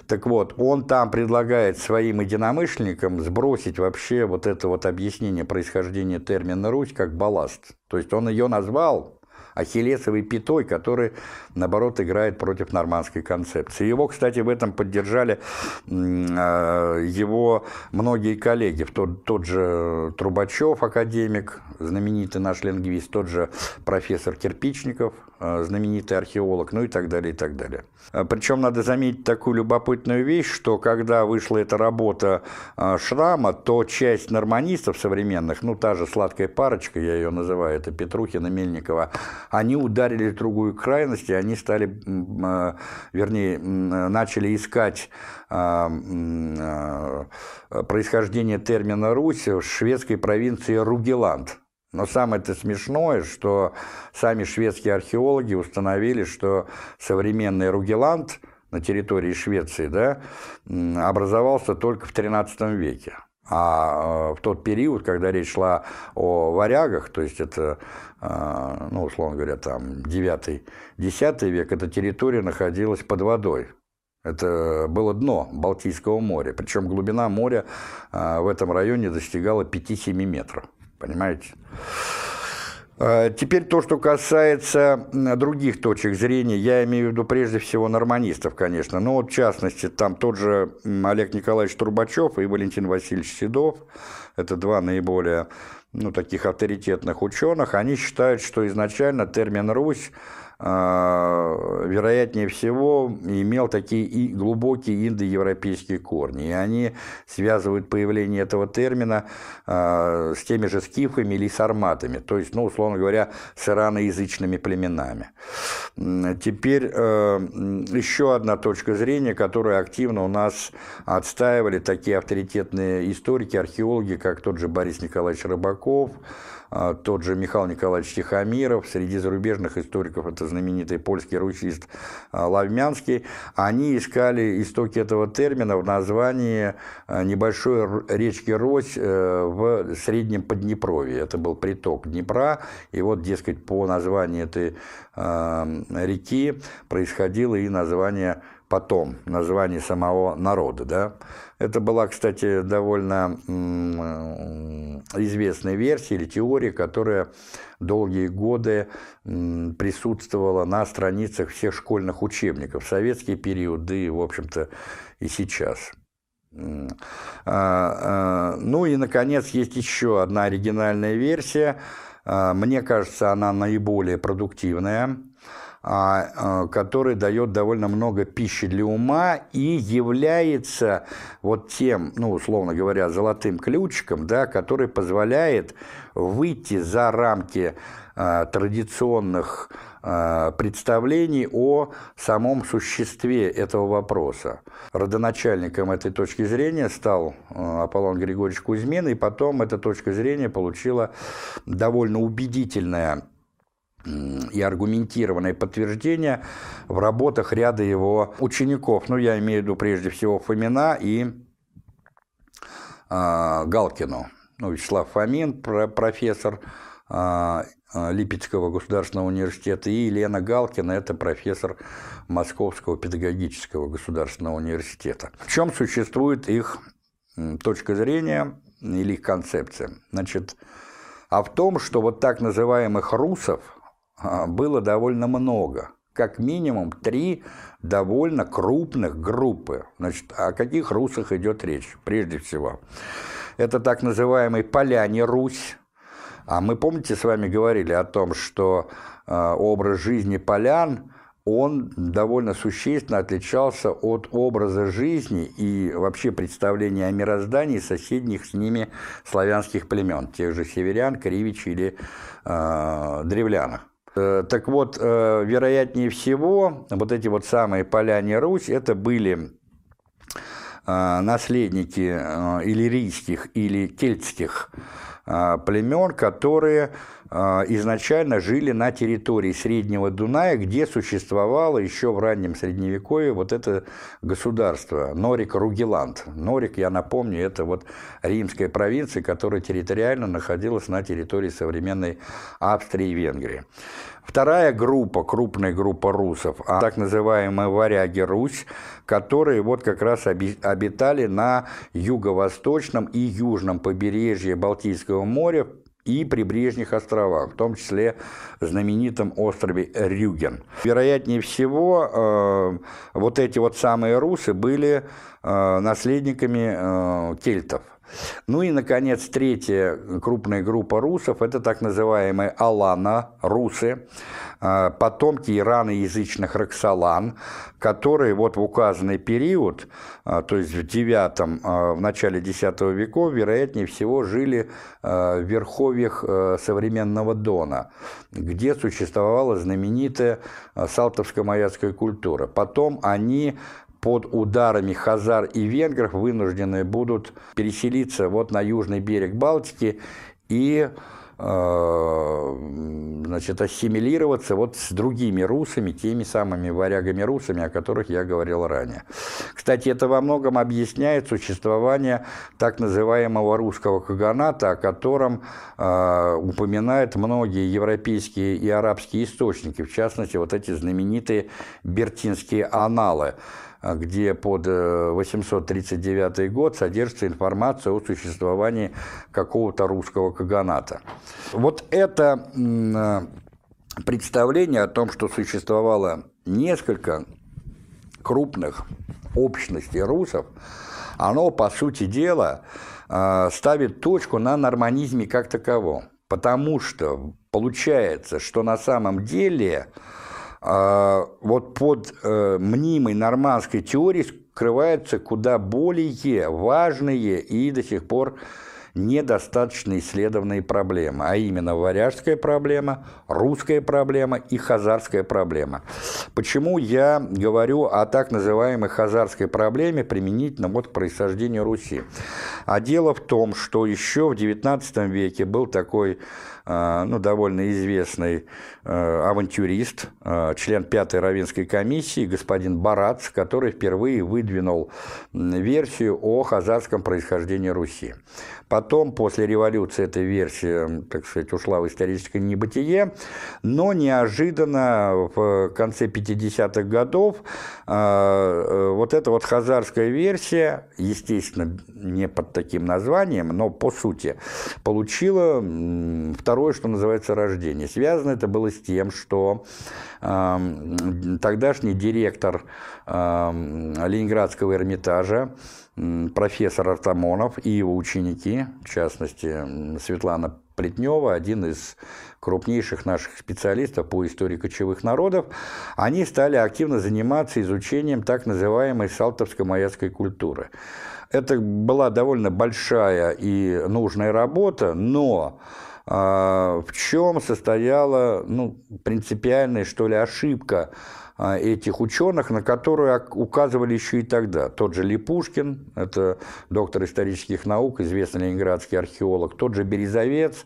S1: Так вот, он там предлагает своим единомышленникам сбросить вообще вот это вот объяснение происхождения термина «Русь» как балласт. То есть он ее назвал ахиллесовой пятой, который, наоборот, играет против нормандской концепции. Его, кстати, в этом поддержали а, его многие коллеги, тот, тот же Трубачев, академик, знаменитый наш лингвист, тот же профессор Кирпичников, а, знаменитый археолог, ну и так далее, и так далее. А, Причем надо заметить такую любопытную вещь, что когда вышла эта работа Шрама, то часть норманистов современных, ну та же сладкая парочка, я ее называю, это Петрухина, Мельникова, они ударили другую крайность, и они стали, а, вернее, начали искать а, а, происхождение термина «Русь» в шведской провинции Ругеланд. Но самое-то смешное, что сами шведские археологи установили, что современный Ругеланд на территории Швеции да, образовался только в XIII веке. А в тот период, когда речь шла о варягах, то есть это ну, условно говоря, там 9-10 век, эта территория находилась под водой. Это было дно Балтийского моря. Причем глубина моря а, в этом районе достигала 5-7 метров. Понимаете? А, теперь то, что касается других точек зрения, я имею в виду прежде всего норманистов, конечно. Но вот в частности, там тот же Олег Николаевич Трубачев и Валентин Васильевич Седов, это два наиболее ну, таких авторитетных ученых, они считают, что изначально термин «Русь» вероятнее всего, имел такие и глубокие индоевропейские корни. И они связывают появление этого термина а, с теми же скифами или сарматами, то есть, ну, условно говоря, с ираноязычными племенами. Теперь еще одна точка зрения, которую активно у нас отстаивали такие авторитетные историки, археологи, как тот же Борис Николаевич Рыбаков, тот же Михаил Николаевич Тихомиров, среди зарубежных историков это знаменитый польский ручист а, Лавмянский, они искали истоки этого термина в названии а, небольшой речки Рось э, в Среднем Поднепровье. Это был приток Днепра, и вот, дескать, по названию этой реки происходило и название потом название самого народа. Да? Это была, кстати, довольно известная версия или теория, которая долгие годы присутствовала на страницах всех школьных учебников в советский период, и, в общем-то, и сейчас. А, а, ну и, наконец, есть еще одна оригинальная версия. А, мне кажется, она наиболее продуктивная – который дает довольно много пищи для ума и является вот тем, ну, условно говоря, золотым ключиком, да, который позволяет выйти за рамки а, традиционных представлений о самом существе этого вопроса. Родоначальником этой точки зрения стал Аполлон Григорьевич Кузьмин, и потом эта точка зрения получила довольно убедительное и аргументированное подтверждение в работах ряда его учеников. Ну, я имею в виду прежде всего Фомина и э, Галкину. Ну, Вячеслав Фомин, профессор э, Липецкого государственного университета, и Елена Галкина, это профессор Московского педагогического государственного университета. В чем существует их точка зрения или их концепция? Значит, а в том, что вот так называемых русов, было довольно много. Как минимум три довольно крупных группы. Значит, о каких русах идет речь, прежде всего? Это так называемый «Поляне Русь». А мы, помните, с вами говорили о том, что э, образ жизни полян, он довольно существенно отличался от образа жизни и вообще представления о мироздании соседних с ними славянских племен, тех же северян, кривич или э, древлянах. Э, так вот, э, вероятнее всего, вот эти вот самые поляне Русь, это были э, наследники иллирийских или кельтских племен, которые изначально жили на территории Среднего Дуная, где существовало еще в раннем Средневековье вот это государство Норик-Ругеланд. Норик, я напомню, это вот римская провинция, которая территориально находилась на территории современной Австрии и Венгрии. Вторая группа, крупная группа русов, а так называемые варяги Русь, которые вот как раз обитали на юго-восточном и южном побережье Балтийского моря и прибрежных островах, в том числе знаменитом острове Рюген. Вероятнее всего, э, вот эти вот самые русы были э, наследниками э, кельтов. Ну и, наконец, третья крупная группа русов – это так называемые алана, русы, а, потомки ираноязычных роксолан, которые вот в указанный период, а, то есть в девятом, а, в начале X веков, вероятнее всего, жили в верховьях современного Дона, где существовала знаменитая салтовско-маяцкая культура. Потом они под ударами хазар и венгров вынуждены будут переселиться вот на южный берег Балтики и э, значит, ассимилироваться вот с другими русами, теми самыми варягами-русами, о которых я говорил ранее. Кстати, это во многом объясняет существование так называемого русского каганата, о котором э, упоминают многие европейские и арабские источники, в частности, вот эти знаменитые бертинские аналы – где под 839 э, год содержится информация о существовании какого-то русского каганата. Вот это э, представление о том, что существовало несколько крупных общностей русов, оно, по сути дела, э, ставит точку на норманизме как таковом. Потому что получается, что на самом деле а, вот под э, мнимой нормандской теорией скрываются куда более важные и до сих пор недостаточно исследованные проблемы, а именно варяжская проблема, русская проблема и хазарская проблема. Почему я говорю о так называемой хазарской проблеме применительно вот к происхождению Руси? А дело в том, что еще в XIX веке был такой а, ну, довольно известный а, авантюрист, а, член Пятой Равенской комиссии, господин Барац, который впервые выдвинул версию о хазарском происхождении Руси. Потом, после революции, эта версия, так сказать, ушла в историческое небытие, но неожиданно в конце 50-х годов э, вот эта вот хазарская версия, естественно, не под таким названием, но по сути, получила второе, что называется, рождение. Связано это было с тем, что э, тогдашний директор э, Ленинградского Эрмитажа, профессор Артамонов и его ученики, в частности, Светлана Плетнева, один из крупнейших наших специалистов по истории кочевых народов, они стали активно заниматься изучением так называемой салтовско-маяцкой культуры. Это была довольно большая и нужная работа, но а, в чем состояла ну, принципиальная, что ли, ошибка этих ученых, на которые указывали еще и тогда. Тот же Липушкин, это доктор исторических наук, известный ленинградский археолог, тот же Березовец,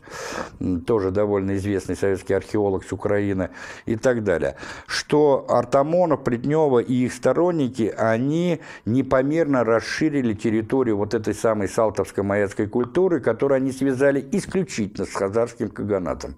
S1: тоже довольно известный советский археолог с Украины и так далее. Что Артамонов, Плетнева и их сторонники, они непомерно расширили территорию вот этой самой салтовско-маяцкой культуры, которую они связали исключительно с хазарским каганатом.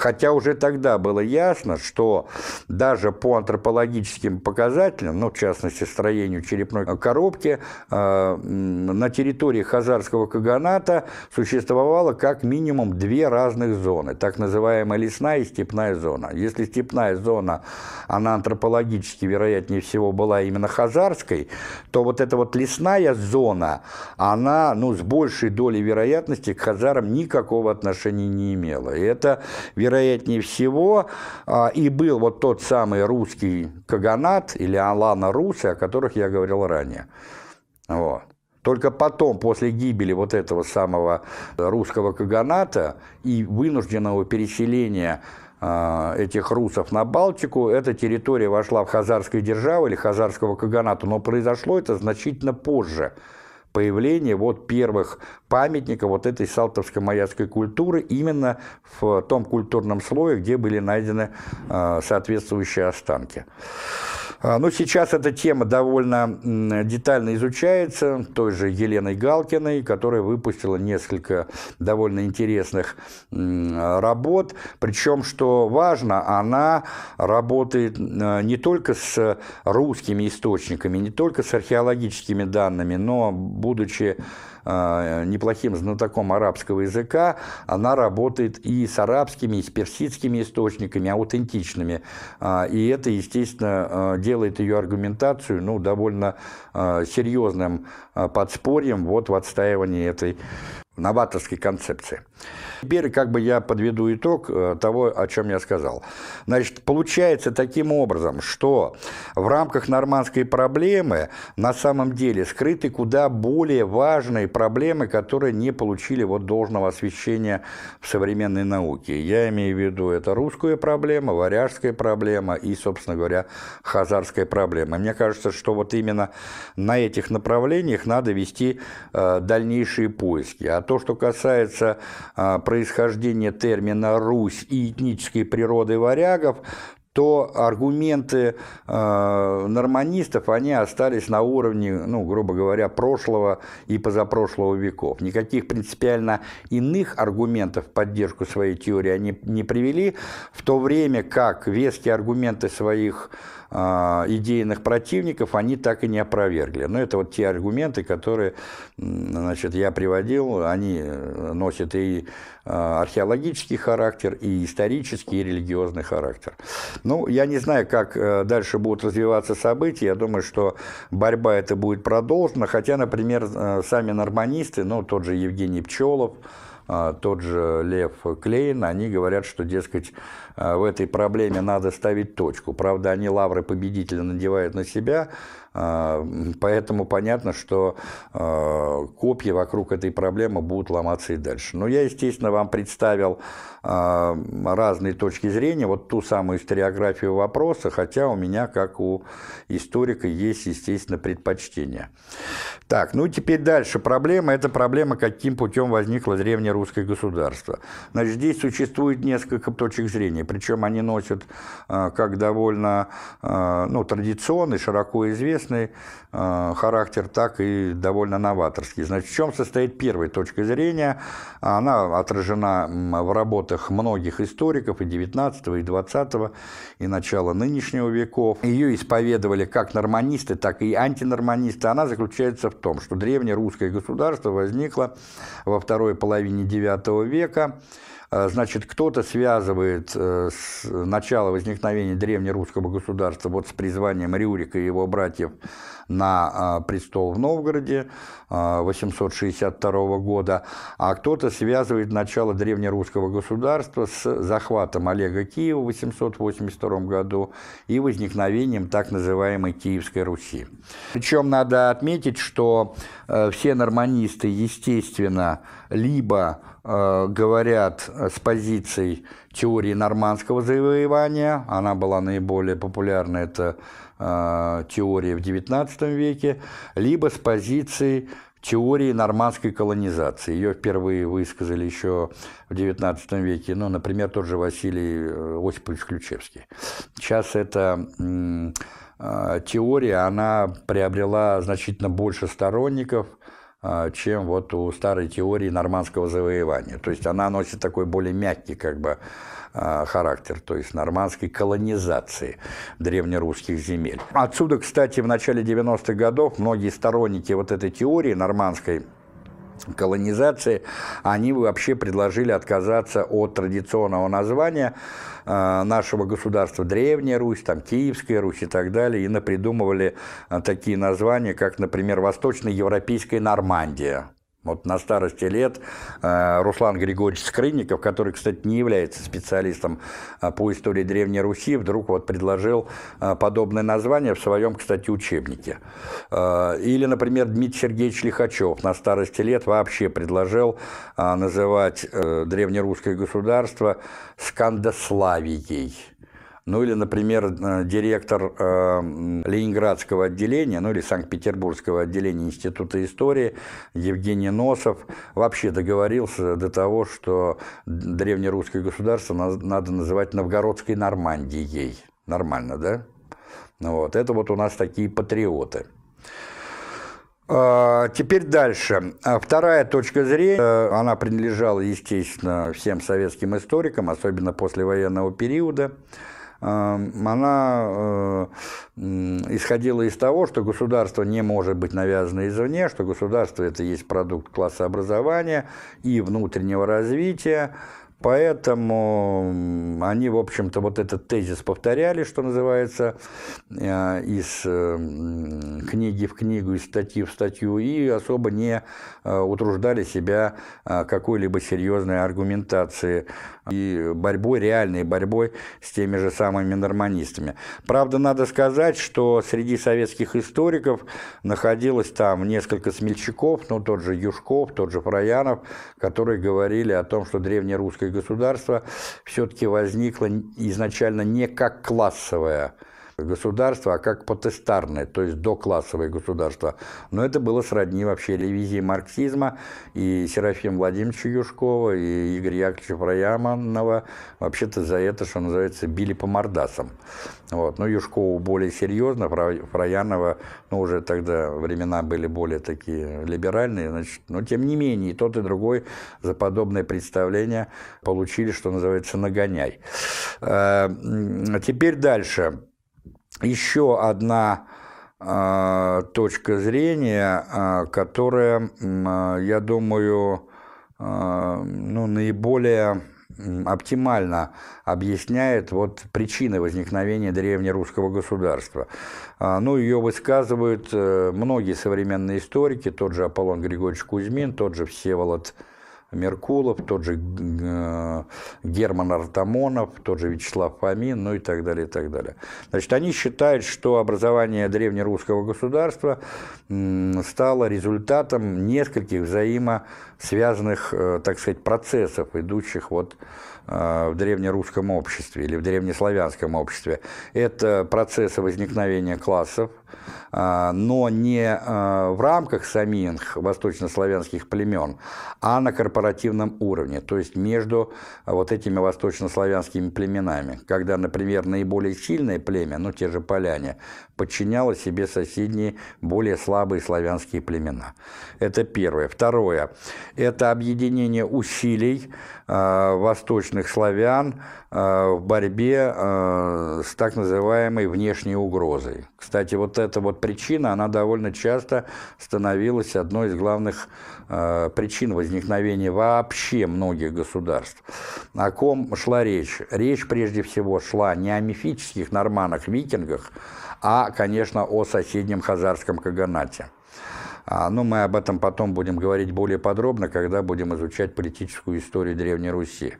S1: Хотя уже тогда было ясно, что даже по антропологическим показателям, ну, в частности, строению черепной коробки, э, на территории Хазарского каганата существовало как минимум две разных зоны, так называемая лесная и степная зона. Если степная зона, она антропологически, вероятнее всего, была именно хазарской, то вот эта вот лесная зона, она, ну, с большей долей вероятности к хазарам никакого отношения не имела. И это, вероятно, вероятнее всего, а, и был вот тот самый русский каганат или Алана Руси, о которых я говорил ранее. Вот. Только потом, после гибели вот этого самого русского каганата и вынужденного переселения а, этих русов на Балтику, эта территория вошла в Хазарскую державу или Хазарского каганата, но произошло это значительно позже – появление вот первых памятников вот этой салтовско-маяцкой культуры именно в том культурном слое, где были найдены а, соответствующие останки. А, ну, сейчас эта тема довольно детально изучается той же Еленой Галкиной, которая выпустила несколько довольно интересных работ. Причем, что важно, она работает а, не только с русскими источниками, не только с археологическими данными, но будучи неплохим знатоком арабского языка, она работает и с арабскими, и с персидскими источниками, аутентичными. А, и это, естественно, а, делает ее аргументацию ну, довольно серьезным подспорьем вот в отстаивании этой новаторской концепции. Теперь как бы я подведу итог э, того, о чем я сказал. Значит, получается таким образом, что в рамках нормандской проблемы на самом деле скрыты куда более важные проблемы, которые не получили вот должного освещения в современной науке. Я имею в виду это русская проблема, варяжская проблема и, собственно говоря, хазарская проблема. Мне кажется, что вот именно на этих направлениях надо вести э, дальнейшие поиски. А то, что касается э, происхождения термина «Русь» и этнической природы варягов, то аргументы э, норманистов, они остались на уровне, ну, грубо говоря, прошлого и позапрошлого веков. Никаких принципиально иных аргументов в поддержку своей теории они не привели, в то время как веские аргументы своих идейных противников они так и не опровергли. Но это вот те аргументы, которые значит, я приводил, они носят и а, археологический характер, и исторический, и религиозный характер. Ну, я не знаю, как э, дальше будут развиваться события, я думаю, что борьба эта будет продолжена, хотя, например, э, сами норманисты, ну, тот же Евгений Пчелов, а, тот же Лев Клейн, они говорят, что, дескать, а, в этой проблеме надо ставить точку. Правда, они лавры победителя надевают на себя, Поэтому понятно, что копья вокруг этой проблемы будут ломаться и дальше. Но я, естественно, вам представил разные точки зрения, вот ту самую историографию вопроса, хотя у меня, как у историка, есть, естественно, предпочтение. Так, ну теперь дальше проблема. Это проблема, каким путем возникло древнее русское государство. Значит, здесь существует несколько точек зрения, причем они носят э, как довольно э, ну, традиционный, широко известный э, характер, так и довольно новаторский. Значит, в чем состоит первая точка зрения? Она отражена в работах многих историков и 19 и 20 и начала нынешнего веков. Ее исповедовали как норманисты, так и антинорманисты. Она заключается в том, что древнее русское государство возникло во второй половине IX века, значит, кто-то связывает э, начало возникновения древнерусского государства вот с призванием Рюрика и его братьев на э, престол в Новгороде 862 года, а кто-то связывает начало древнерусского государства с захватом Олега Киева в 882 году и возникновением так называемой Киевской Руси. Причем надо отметить, что все норманисты, естественно, либо Э, говорят с позиций теории нормандского завоевания, она была наиболее популярна, это э, теория в XIX веке, либо с позиции теории нормандской колонизации. Ее впервые высказали еще в XIX веке, ну, например, тот же Василий э, Осипович Ключевский. Сейчас эта теория, она приобрела значительно больше сторонников – чем вот у старой теории нормандского завоевания. То есть она носит такой более мягкий как бы а, характер, то есть нормандской колонизации древнерусских земель. Отсюда, кстати, в начале 90-х годов многие сторонники вот этой теории нормандской колонизации, они вообще предложили отказаться от традиционного названия э, нашего государства Древняя Русь, там Киевская Русь и так далее, и напридумывали э, такие названия, как, например, Восточноевропейская Нормандия. Вот на старости лет э, Руслан Григорьевич Скрынников, который, кстати, не является специалистом э, по истории Древней Руси, вдруг вот предложил э, подобное название в своем, кстати, учебнике. Или, например, Дмитрий Сергеевич Лихачев на старости лет вообще предложил называть древнерусское государство Скандославией. Ну или, например, э, директор э, Ленинградского отделения, ну или Санкт-Петербургского отделения Института истории Евгений Носов вообще договорился до того, что древнерусское государство надо называть Новгородской Нормандией. Нормально, да? Вот. Это вот у нас такие патриоты. А, теперь дальше. А вторая точка зрения, она принадлежала, естественно, всем советским историкам, особенно после военного периода она э, исходила из того, что государство не может быть навязано извне, что государство – это есть продукт класса образования и внутреннего развития, Поэтому они, в общем-то, вот этот тезис повторяли, что называется, э, из э, книги в книгу, из статьи в статью, и особо не э, утруждали себя какой-либо серьезной аргументацией и борьбой, реальной борьбой с теми же самыми норманистами. Правда, надо сказать, что среди советских историков находилось там несколько смельчаков, ну, тот же Юшков, тот же Фраянов, которые говорили о том, что древнерусское государство все-таки возникло изначально не как классовое государство, а как потестарное, то есть доклассовое государство. Но это было сродни вообще ревизии марксизма, и Серафим Владимировича Юшкова, и Игоря Яковлевича Фраяманова вообще-то за это, что называется, били по мордасам. Вот. Но Юшкову более серьезно, Фраянова, ну, уже тогда времена были более такие либеральные, значит, но тем не менее, и тот, и другой за подобное представление получили, что называется, нагоняй. А, теперь дальше еще одна э, точка зрения, э, которая, э, я думаю, э, ну, наиболее оптимально объясняет вот причины возникновения древнерусского государства. Ну, ее высказывают многие современные историки, тот же Аполлон Григорьевич Кузьмин, тот же Всеволод Меркулов, тот же э, Герман Артамонов, тот же Вячеслав Фомин, ну и так далее, и так далее. Значит, они считают, что образование древнерусского государства стало результатом нескольких взаимосвязанных, э, так сказать, процессов, идущих вот э, в древнерусском обществе или в древнеславянском обществе. Это процессы возникновения классов, но не а, в рамках самих восточнославянских племен, а на корпоративном уровне, то есть между вот этими восточнославянскими племенами, когда, например, наиболее сильное племя, ну те же поляне, подчиняло себе соседние более слабые славянские племена. Это первое. Второе – это объединение усилий э, восточных славян э, в борьбе э, с так называемой внешней угрозой. Кстати, вот эта вот причина, она довольно часто становилась одной из главных э, причин возникновения вообще многих государств. О ком шла речь? Речь прежде всего шла не о мифических норманах-викингах, а, конечно, о соседнем хазарском каганате. А, но мы об этом потом будем говорить более подробно, когда будем изучать политическую историю Древней Руси.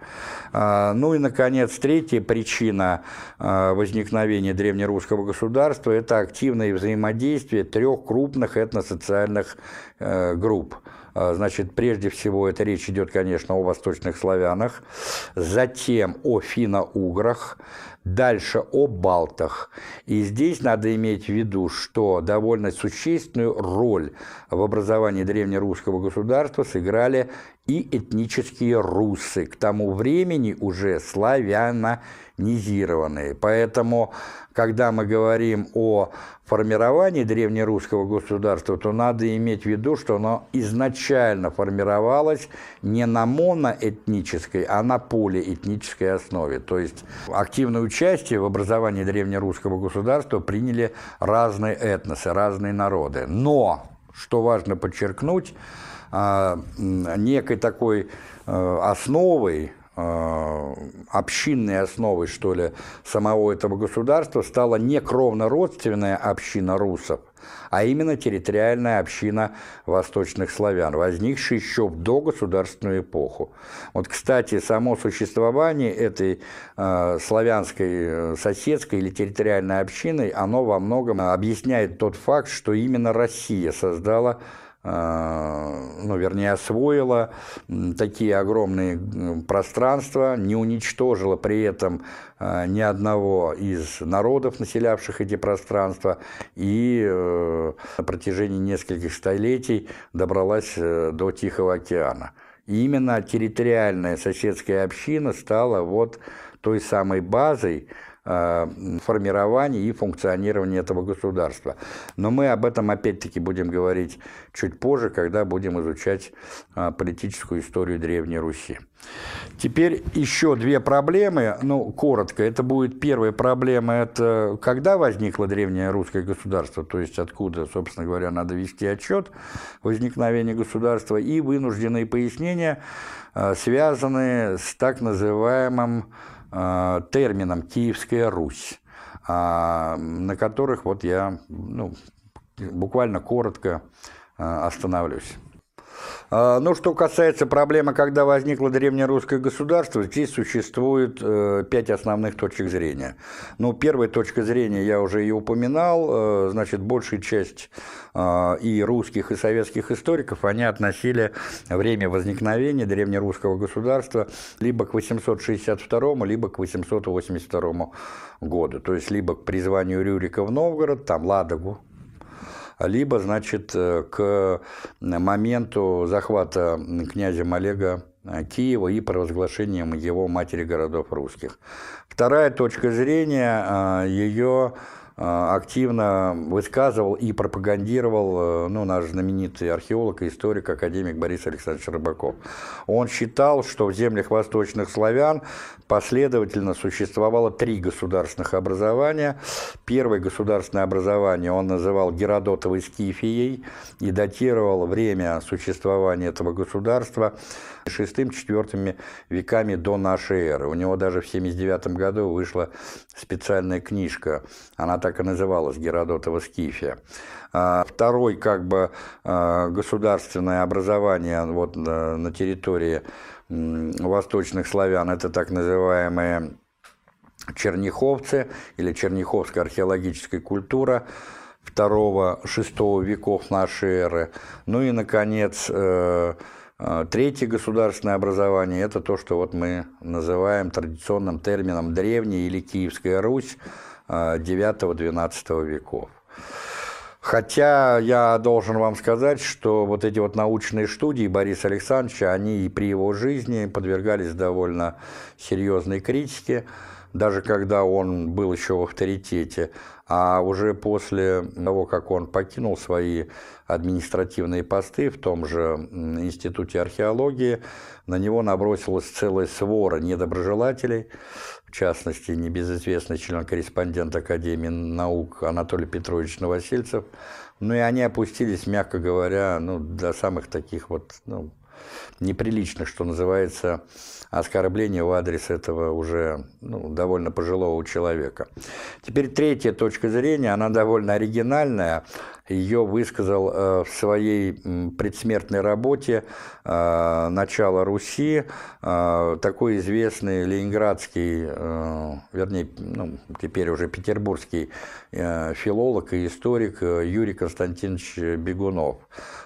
S1: А, ну и, наконец, третья причина а, возникновения древнерусского государства – это активное взаимодействие трех крупных этносоциальных э, групп – Значит, прежде всего, это речь идет, конечно, о восточных славянах, затем о финно-уграх, Дальше о балтах. И здесь надо иметь в виду, что довольно существенную роль в образовании древнерусского государства сыграли и этнические русы, к тому времени уже славяно-низированные. Поэтому, когда мы говорим о формировании древнерусского государства, то надо иметь в виду, что оно изначально формировалось не на моноэтнической, а на полиэтнической основе. То есть активное участие в образовании древнерусского государства приняли разные этносы, разные народы. Но, что важно подчеркнуть, некой такой э, основой, э, общинной основой, что ли, самого этого государства стала не кровно-родственная община русов, а именно территориальная община восточных славян, возникшая еще в догосударственную эпоху. Вот, кстати, само существование этой э, славянской соседской или территориальной общины, оно во многом объясняет тот факт, что именно Россия создала а, ну, вернее, освоила такие огромные пространства, не уничтожила при этом а, ни одного из народов, населявших эти пространства, и э, на протяжении нескольких столетий добралась э, до Тихого океана. И именно территориальная соседская община стала вот той самой базой, Э, формирования и функционирования этого государства. Но мы об этом опять-таки будем говорить чуть позже, когда будем изучать э, политическую историю Древней Руси. Теперь еще две проблемы, ну, коротко. Это будет первая проблема, это когда возникло древнее русское государство, то есть откуда, собственно говоря, надо вести отчет возникновения государства, и вынужденные пояснения, э, связанные с так называемым Э, термином «Киевская Русь», а, на которых вот я ну, буквально коротко э, остановлюсь. А, ну, что касается проблемы, когда возникло древнерусское государство, здесь существует э, пять основных точек зрения. Ну, первая точка зрения я уже и упоминал, э, значит, большая часть э, и русских, и советских историков, они относили время возникновения древнерусского государства либо к 862, либо к 882 году, то есть либо к призванию Рюрика в Новгород, там Ладогу, либо, значит, э, к моменту захвата князем Олега э, Киева и провозглашением его матери городов русских. Вторая точка зрения, э, ее активно высказывал и пропагандировал э, ну, наш знаменитый археолог и историк, академик Борис Александрович Рыбаков. Он считал, что в землях восточных славян последовательно существовало три государственных образования. Первое государственное образование он называл Геродотовой Скифией и датировал время существования этого государства шестым-четвертыми веками до нашей эры. У него даже в 79 году вышла специальная книжка. Она так и называлась Геродотова Скифия. А, второй как бы государственное образование вот на территории восточных славян, это так называемые черняховцы или черняховская археологическая культура второго-шестого веков нашей эры. Ну и, наконец, э, э, третье государственное образование – это то, что вот мы называем традиционным термином «древняя» или «Киевская Русь» IX-XII э, веков. Хотя я должен вам сказать, что вот эти вот научные студии Бориса Александровича, они и при его жизни подвергались довольно серьезной критике даже когда он был еще в авторитете, а уже после того, как он покинул свои административные посты в том же Институте археологии, на него набросилась целая свора недоброжелателей, в частности, небезызвестный член-корреспондент Академии наук Анатолий Петрович Новосельцев, ну и они опустились, мягко говоря, ну, до самых таких вот ну, неприличных, что называется, оскорбление в адрес этого уже ну, довольно пожилого человека. Теперь третья точка зрения, она довольно оригинальная. Ее высказал э, в своей предсмертной работе э, «Начало Руси» э, такой известный ленинградский, вернее, ну, теперь уже петербургский филолог и историк Юрий Константинович Бегунов.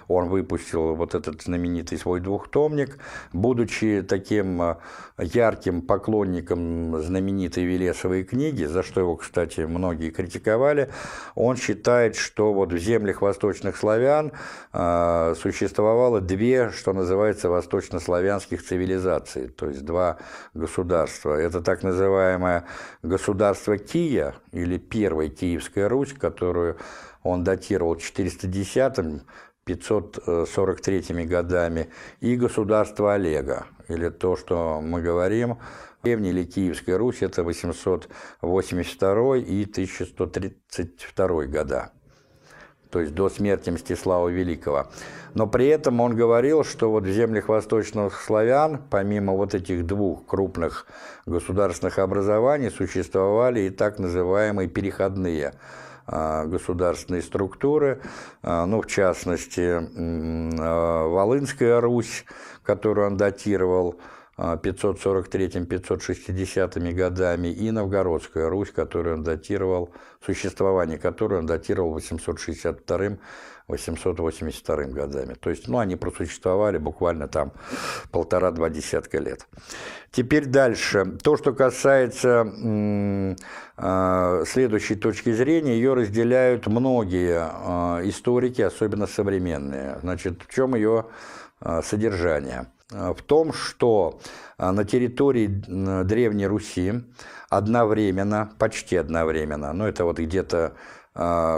S1: Он выпустил вот этот знаменитый свой двухтомник, будучи таким ярким поклонником знаменитой Велесовой книги, за что его, кстати, многие критиковали, он считает, что вот в землях восточных славян э, существовало две, что называется, восточнославянских цивилизаций, то есть два государства. Это так называемое государство Кия или Первая Киевская Русь, которую он датировал 410 543 годами, и государство Олега, или то, что мы говорим, древняя или Киевская Русь, это 882 и 1132 года, то есть до смерти Мстислава Великого. Но при этом он говорил, что вот в землях восточных славян, помимо вот этих двух крупных государственных образований, существовали и так называемые переходные а, государственные структуры, а, ну, в частности, а, Волынская Русь, которую он датировал 543-560 годами, и Новгородская Русь, которую он датировал, существование которой он датировал 862-882 годами. То есть, ну, они просуществовали буквально там полтора-два десятка лет. Теперь дальше. То, что касается э, следующей точки зрения, ее разделяют многие э, историки, особенно современные. Значит, в чем ее содержание? В том, что на территории Древней Руси одновременно, почти одновременно, ну это вот где-то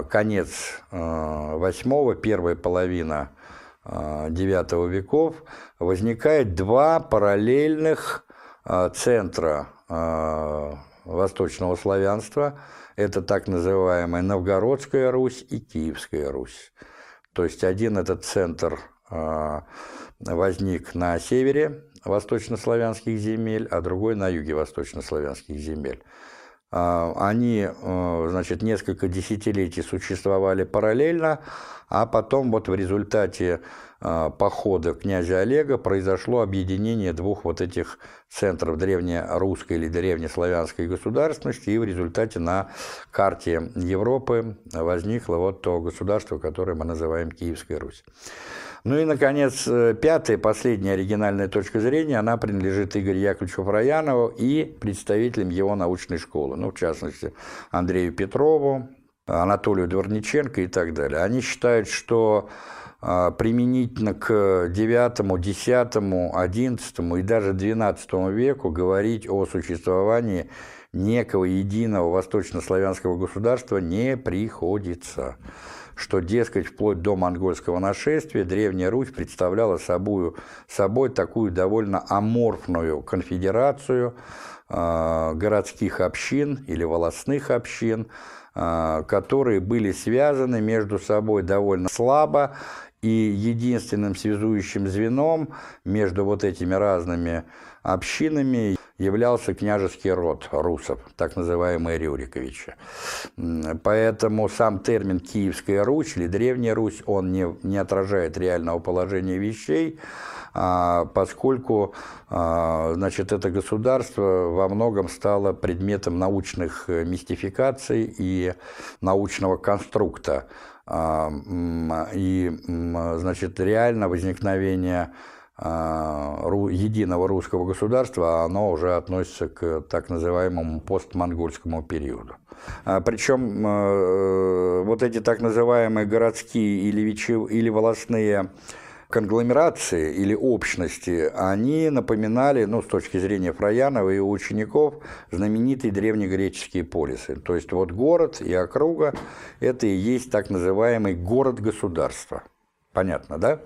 S1: конец восьмого, первая половина IX веков, возникает два параллельных а, центра а, восточного славянства. Это так называемая Новгородская Русь и Киевская Русь. То есть один этот центр а, возник на севере восточнославянских земель, а другой на юге восточнославянских земель. Они, значит, несколько десятилетий существовали параллельно, а потом вот в результате а, похода князя Олега произошло объединение двух вот этих центров древнерусской или древнеславянской государственности, и в результате на карте Европы возникло вот то государство, которое мы называем Киевская Русь. Ну и, наконец, э, пятая, последняя оригинальная точка зрения, она принадлежит Игорю Яковлевичу Фраянову и представителям его научной школы, ну, в частности, Андрею Петрову, Анатолию Дворниченко и так далее. Они считают, что а, применительно к 9, 10, 11 и даже 12 веку говорить о существовании некого единого восточнославянского государства не приходится что, дескать, вплоть до монгольского нашествия Древняя Русь представляла собой, собой такую довольно аморфную конфедерацию э, городских общин или волосных общин, э, которые были связаны между собой довольно слабо и единственным связующим звеном между вот этими разными общинами являлся княжеский род русов, так называемые Рюриковичи. Поэтому сам термин «Киевская Русь» или «Древняя Русь», он не, не отражает реального положения вещей, а, поскольку а, значит, это государство во многом стало предметом научных э, мистификаций и научного конструкта. А, и, значит, реально возникновение единого русского государства, оно уже относится к так называемому постмонгольскому периоду. Причем э, вот эти так называемые городские или, или волосные конгломерации или общности, они напоминали, ну, с точки зрения Фраянова и учеников, знаменитые древнегреческие полисы. То есть вот город и округа – это и есть так называемый город-государство. Понятно, да?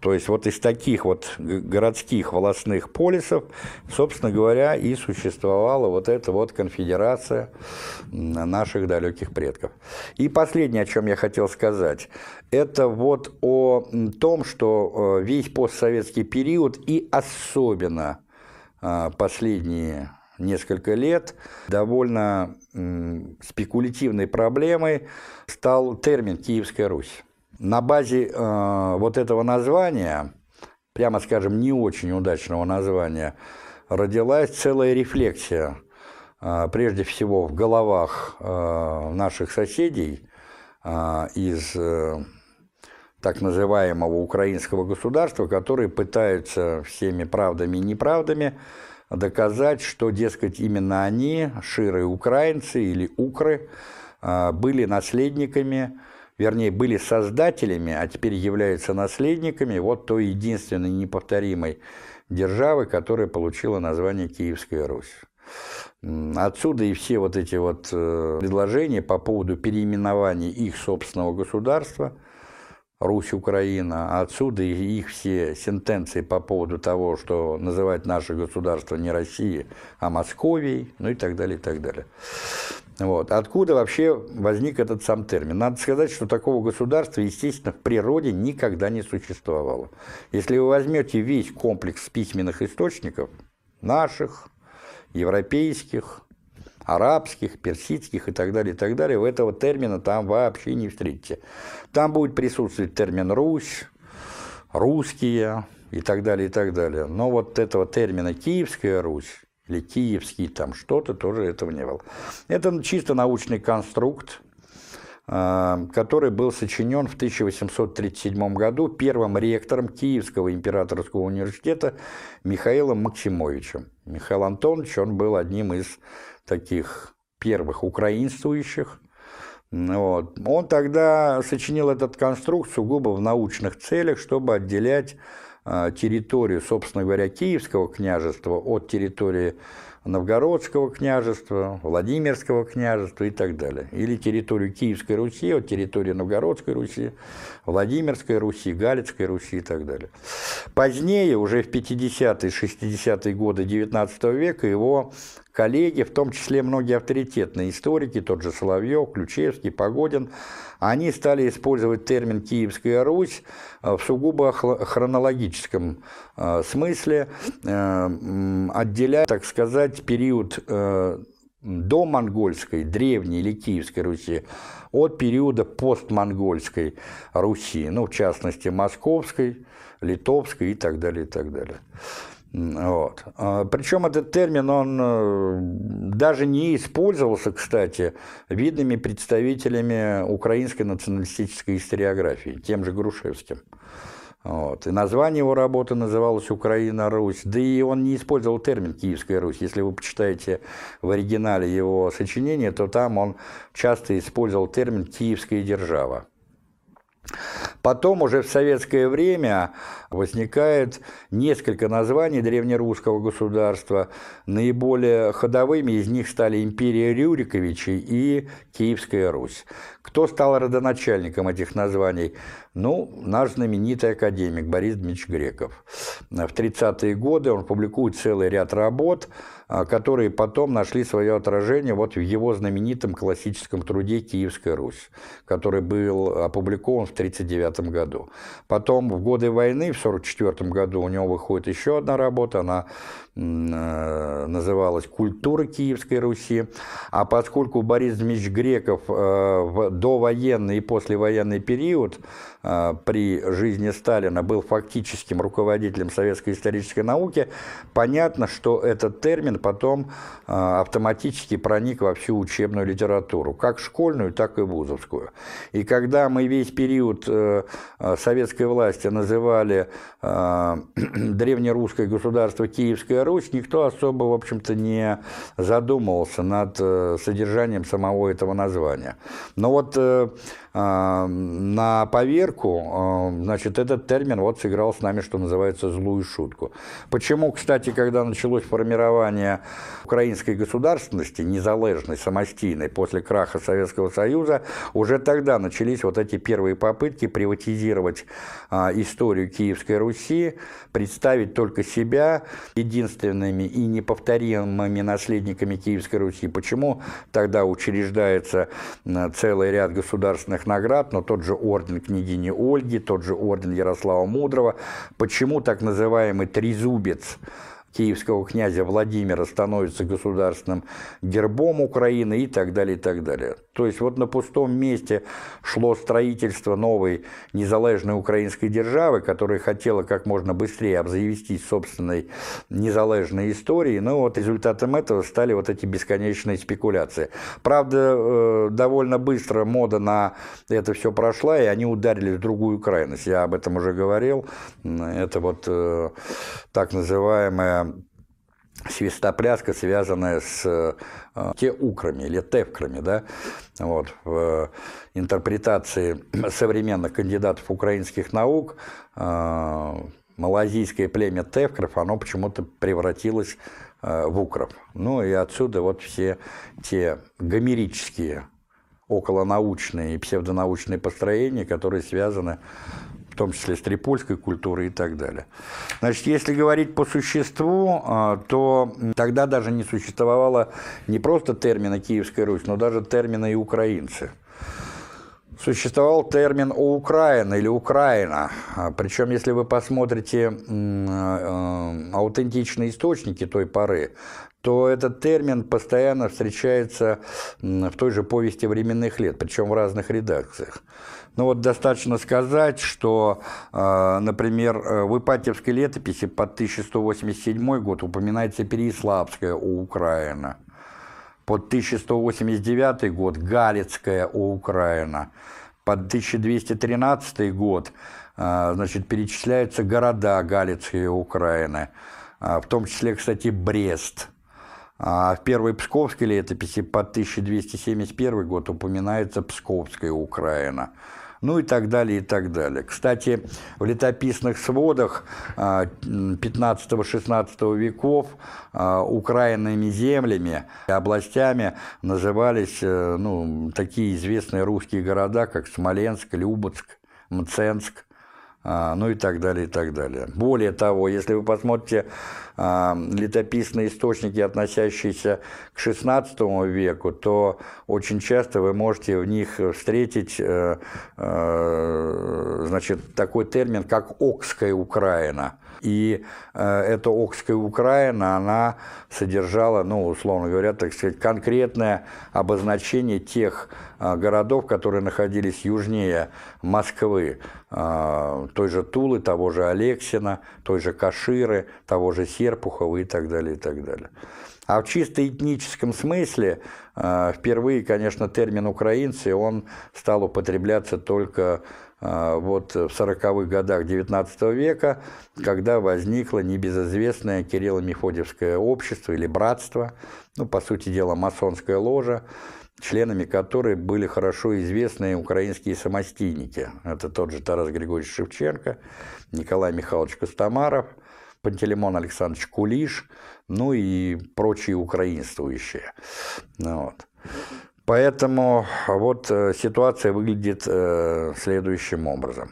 S1: То есть вот из таких вот городских волосных полисов, собственно говоря, и существовала вот эта вот конфедерация наших далеких предков. И последнее, о чем я хотел сказать, это вот о том, что э, весь постсоветский период и особенно э, последние несколько лет довольно спекулятивной проблемой стал термин «Киевская Русь». На базе э, вот этого названия, прямо скажем, не очень удачного названия, родилась целая рефлексия, э, прежде всего в головах э, наших соседей э, из э, так называемого украинского государства, которые пытаются всеми правдами и неправдами доказать, что, дескать, именно они, ширые украинцы или укры, э, были наследниками вернее, были создателями, а теперь являются наследниками вот той единственной неповторимой державы, которая получила название Киевская Русь. Отсюда и все вот эти вот э, предложения по поводу переименования их собственного государства – Русь, Украина. Отсюда и их все сентенции по поводу того, что называть наше государство не Россией, а Московией, ну и так далее, и так далее. Вот. Откуда вообще возник этот сам термин? Надо сказать, что такого государства, естественно, в природе никогда не существовало. Если вы возьмете весь комплекс письменных источников, наших, европейских, арабских, персидских и так далее, и так далее, вы этого термина там вообще не встретите. Там будет присутствовать термин «Русь», «русские» и так далее, и так далее. Но вот этого термина «Киевская Русь» или «Киевский» там что-то, тоже этого не было. Это чисто научный конструкт, э, который был сочинен в 1837 году первым ректором Киевского императорского университета Михаилом Максимовичем. Михаил Антонович, он был одним из таких первых украинствующих. Вот. Он тогда сочинил этот конструкт сугубо в научных целях, чтобы отделять территорию, собственно говоря, Киевского княжества от территории Новгородского княжества, Владимирского княжества и так далее. Или территорию Киевской Руси от территории Новгородской Руси, Владимирской Руси, Галицкой Руси и так далее. Позднее, уже в 50-е, 60-е годы XIX века, его коллеги, в том числе многие авторитетные историки, тот же Соловьев, Ключевский, Погодин, они стали использовать термин «Киевская Русь» в сугубо хронологическом э, смысле, э, отделяя, так сказать, период э, до монгольской, древней или киевской Руси от периода постмонгольской Руси, ну, в частности, московской, литовской и так далее, и так далее. Вот. А, Причем этот термин, он э, даже не использовался, кстати, видными представителями украинской националистической историографии, тем же Грушевским. Вот. И название его работы называлось «Украина-Русь», да и он не использовал термин «Киевская Русь». Если вы почитаете в оригинале его сочинения, то там он часто использовал термин «Киевская держава». Потом уже в советское время возникает несколько названий древнерусского государства. Наиболее ходовыми из них стали империя Рюриковичей и Киевская Русь. Кто стал родоначальником этих названий? Ну, наш знаменитый академик Борис Дмитриевич Греков. В 30-е годы он публикует целый ряд работ, которые потом нашли свое отражение вот в его знаменитом классическом труде «Киевская Русь», который был опубликован в 1939 году. Потом в годы войны, в 1944 году, у него выходит еще одна работа, она называлась «Культура Киевской Руси». А поскольку Борис Дмитриевич Греков в довоенный и послевоенный период при жизни Сталина был фактическим руководителем советской исторической науки, понятно, что этот термин потом автоматически проник во всю учебную литературу, как школьную, так и вузовскую. И когда мы весь период э, э, советской власти называли э, древнерусское государство Киевская Русь, никто особо, в общем-то, не задумывался над содержанием самого этого названия. Но вот на поверку, значит, этот термин вот сыграл с нами, что называется, злую шутку. Почему, кстати, когда началось формирование украинской государственности, незалежной, самостийной, после краха Советского Союза, уже тогда начались вот эти первые попытки приватизировать а, историю Киевской Руси, представить только себя единственными и неповторимыми наследниками Киевской Руси. Почему тогда учреждается целый ряд государственных наград, но тот же орден княгини Ольги, тот же орден Ярослава Мудрого, почему так называемый трезубец киевского князя Владимира становится государственным гербом Украины и так далее, и так далее. То есть вот на пустом месте шло строительство новой незалежной украинской державы, которая хотела как можно быстрее обзавестись собственной незалежной историей, но вот результатом этого стали вот эти бесконечные спекуляции. Правда, э, довольно быстро мода на это все прошла, и они ударили в другую крайность. Я об этом уже говорил. Это вот э, так называемая свистопляска, связанная с э, теукрами или тевкрами, да, вот, в интерпретации современных кандидатов украинских наук э, малазийское племя тевкров, оно почему-то превратилось э, в укров. Ну и отсюда вот все те гомерические околонаучные и псевдонаучные построения, которые связаны в том числе с трипольской культурой и так далее. Значит, если говорить по существу, а, то тогда даже не существовало не просто термина «Киевская Русь», но даже термина и «украинцы». Существовал термин «у Украина» или «Украина». А, Причем, если вы посмотрите а, аутентичные источники той поры, то этот термин постоянно встречается в той же повести временных лет, причем в разных редакциях. Ну вот достаточно сказать, что, а, например, э, в Ипатьевской летописи под 1187 год упоминается Переяславская у Украина. Под 1189 год Галицкая у Украина. Под 1213 год а, значит, перечисляются города Галицкой Украины, а, в том числе, кстати, Брест. А в первой Псковской летописи под 1271 год упоминается Псковская Украина ну и так далее, и так далее. Кстати, в летописных сводах 15-16 а, веков а, украинными землями областями назывались э, ну, такие известные русские города, как Смоленск, Любецк, Мценск, ну и так далее, и так далее. Более того, если вы посмотрите а, летописные источники, относящиеся к XVI веку, то очень часто вы можете в них встретить э, э, значит, такой термин, как «Окская Украина». И э, эта Окская Украина, она содержала, ну, условно говоря, так сказать, конкретное обозначение тех э, городов, которые находились южнее Москвы, э, той же Тулы, того же Алексина, той же Каширы, того же Серпухова и так далее, и так далее. А в чисто этническом смысле впервые, конечно, термин «украинцы», он стал употребляться только вот в 40-х годах XIX века, когда возникло небезызвестное Кирилло-Мефодиевское общество или братство, ну, по сути дела, масонская ложа, членами которой были хорошо известные украинские самостийники. Это тот же Тарас Григорьевич Шевченко, Николай Михайлович Костомаров, Пантелеймон Александрович Кулиш, ну и прочие украинствующие. Ну вот. Поэтому вот э, ситуация выглядит э, следующим образом.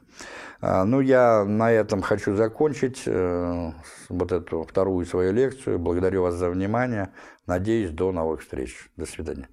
S1: А, ну, я на этом хочу закончить э, вот эту вторую свою лекцию. Благодарю вас за внимание. Надеюсь, до новых встреч. До свидания.